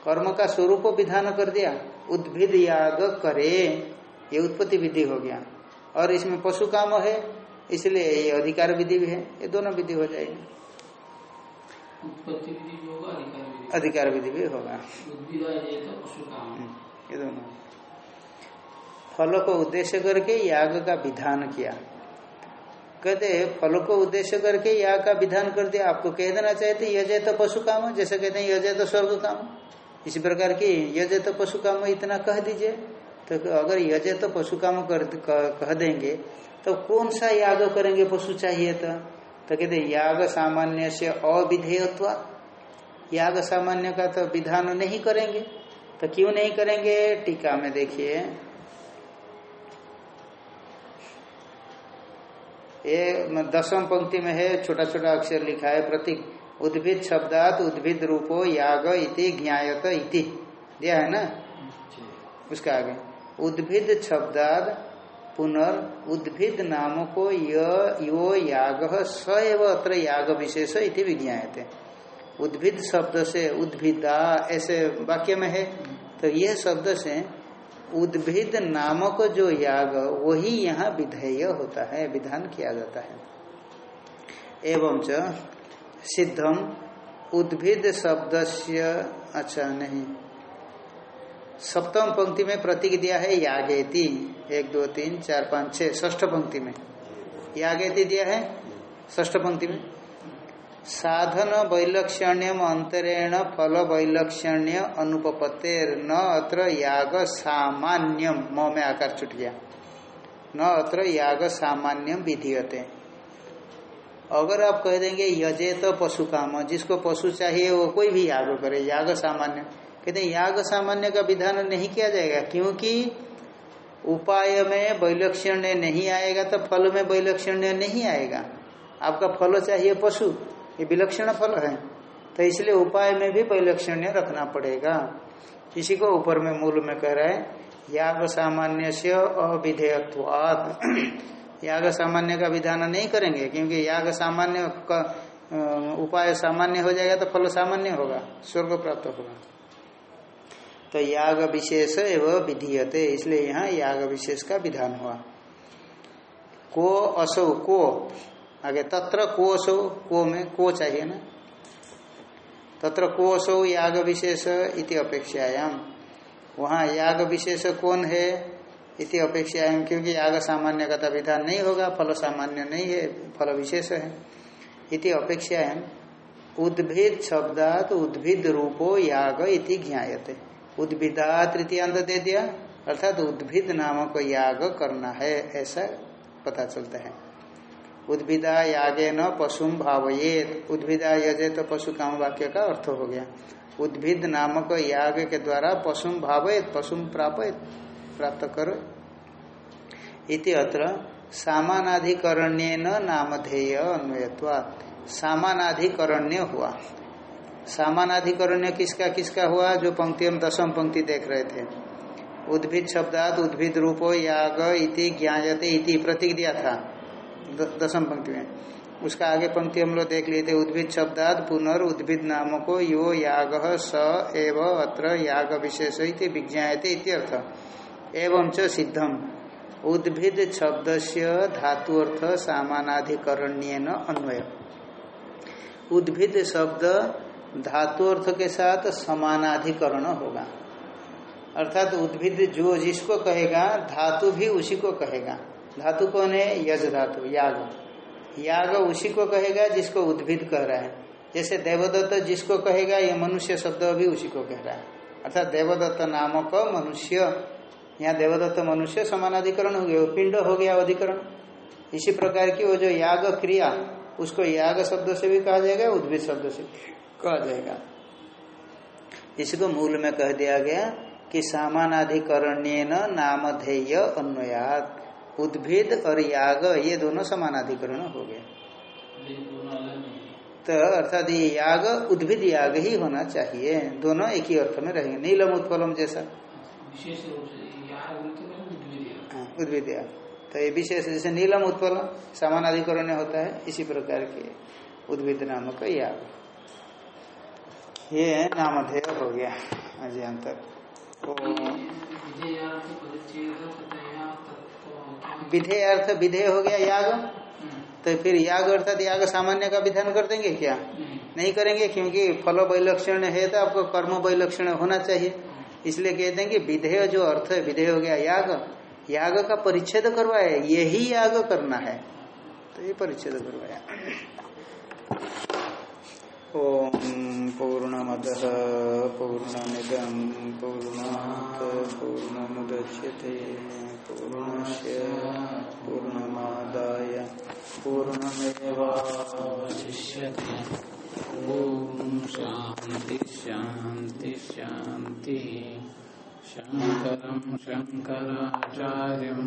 कर्म का स्वरूप विधान कर दिया। उद्भिद याग करे, ये उत्पत्ति विधि हो गया। और इसमें पशु काम है, इसलिए ये अधिकार विधि भी है। ये दोनों विधि हो जाएगी। उत्पत्ति विधि होगा अधिकार विधि भी होगा। ये तो पशु काम। हम्म, दोनों। फल को उद्देश्य करके याग का विधान किया। कहते फल को उद्देश्य करके याग का विधान कर दिया। आपको कह देना चाहते यजय तो पशु काम जैसे कहते हैं यजय तो स्वर्ग काम इसी प्रकार की यजय तो पशु काम इतना कह दीजिए। तो अगर यजय तो पशु काम कर कह कह देंगे तो कौन सा याग करेंगे? पशु चाहिए तो। तो कहते याग सामान्य से अविधेयत्व। याग सामान्य का तो विधान नहीं करेंगे। तो क्यों नहीं करेंगे? टीका में देखिए। ये दसम पंक्ति में है छोटा छोटा अक्षर लिखा है, प्रतीक। उद्भिद शब्दात उद्भिद रूपो याग इति ज्ञायत इति। दिया है ना? उसका आगे। उद्भिद शब्दाद पुनर् उद्भिद नाम को यो याग स एव अत्र याग विशेष इति विज्ञाते उद्भिद शब्द से उद्भिदा, ऐसे वाक्य में है। तो यह शब्द से उद्भिद नामक जो याग, वही यहाँ विधेय होता है, विधान किया जाता है। एवं च, सिद्धम उद्भिद शब्द से अच्छा नहीं। सप्तम पंक्ति में प्रतीक दिया है, यागेति। एक, दो, तीन, चार, पाँच, छह ष्ठ पंक्ति में। यागेति दिया है ष्ठ पंक्ति में। साधन वैलक्षण्यम अंतरेण फल वैलक्षण्य अनुपपत्तेर न अत्र याग सामान्यम। म में आकार छुट गया। न अत्र याग सामान्यम विधीयते। अगर आप कह देंगे यजे तो पशु काम, जिसको पशु चाहिए वो कोई भी याग करे, याग सामान्य। कहते हैं, याग सामान्य का विधान नहीं किया जाएगा, क्योंकि उपाय में वैलक्षण्य नहीं आएगा तो फल में वैलक्षण्य नहीं आएगा। आपका फल चाहिए पशु ये विलक्षण फल है। तो इसलिए उपाय में भी वैलक्षण्य रखना पड़ेगा। इसी को ऊपर में मूल में कह रहा याग सामान्य से अविधेयत्वाद याग सामान्य का विधान नहीं करेंगे, क्योंकि याग सामान्य का उपाय सामान्य हो जाएगा तो फल सामान्य होगा, स्वर्ग प्राप्त होगा। तो याग विशेष एवं विधीयते, इसलिए यहाँ याग विशेष का विधान हुआ। को असो, को आगे तत्र को असो को में को चाहिए ना? तत्र को असो याग विशेष इति अपेक्षायाम। वहाँ याग विशेष कौन है इति अपेक्षायाम? क्योंकि याग सामान्य का विधान नहीं होगा, फल सामान्य नहीं है, फल विशेष है। इति अपेक्षायाम। उद्भिद शब्दात उद्भिद रूपो याग इति ज्ञायते। उद्भिदा तृतीयांत दे दिया। अर्थात उद्भिद नामक याग करना है, ऐसा पता चलता है। उद्भिदा यागे न पशुम भावयेत। उद्भिदा यजे तो पशु काम वाक्य का अर्थ हो गया। उद्भिद नामक याग के द्वारा पशुम भावयत पशुम प्रापयत, प्राप्त करो। इति अत्र सामानाधिकरण्य नामधेय अन्वयत्वा सामानाधिकरण्य हुआ। सामानाधिकरण्य किसका किसका हुआ? जो पंक्ति हम दसम पंक्ति देख रहे थे। उद्भिद शब्दात उद्भिद रूपो याग इति ज्ञायते इति प्रतीक दिया था। दसम पंक्ति में। उसका आगे पंक्ति हम लोग देख लिए थे, उद्भिद शब्दात पुनर् उद्भिद नाम को यो याग स एव अत्र याग विशेष विज्ञाते इत्यर्थ एवं च सिद्धम। उद्भिद शब्द से धातु अर्थ सामानाधिकरण्य अन्वय। उद्भिद शब्द धातु अर्थ के साथ समानाधिकरण होगा। अर्थात उद्भिद जो जिसको कहेगा, धातु भी उसी को कहेगा। धातु कौन है? यज धातु, याग। याग उसी को कहेगा जिसको उद्भिद कह रहा है। जैसे देवदत्त जिसको कहेगा, ये मनुष्य शब्द भी उसी को कह रहा है। अर्थात देवदत्त नामक मनुष्य, यहाँ देवदत्त मनुष्य समानाधिकरण हो गया, वो पिंड हो गया अधिकरण। इसी प्रकार की वो जो याग क्रिया, उसको याग शब्द से भी कहा जाएगा, उद्भिद शब्द से कहा जाएगा। इसको मूल में कह दिया गया कि सामानाधिकरण्य नामधेय अन्वयात। उद्भिद और याग ये दोनों समानाधिकरण हो गए। तो अर्थात ये याग उद्भिद याग ही होना चाहिए। दोनों एक ही अर्थ में रहेंगे। नीलम उत्पलम जैसा। उद्भिद याग। हाँ, याग। तो ये विशेष जैसे नीलम उत्पल समानाधिकरण होता है इसी प्रकार के उद्भिद नामक याग। ये नामधेय हो गया। अजय अजयंतर विधेय अर्थ विधेय हो गया याग। तो फिर याग अर्थात याग सामान्य का विधान कर देंगे क्या? नहीं नहीं करेंगे क्योंकि फल वैलक्षण है तो आपको कर्म वैलक्षण होना चाहिए। इसलिए कहते हैं कि विधेय जो अर्थ है, विधेय हो गया याग। याग का परिच्छेद करवाया, यही याग करना है। तो ये परिच्छेद करवाया। ओम पूर्णमद पूर्णमिदम पूर्णात पूर्णमुदच्यते। पूर्णस्य पूर्णमादाय पूर्णमेवावशिष्यते। शांति शांति शांति शंकर शंकराचार्यम्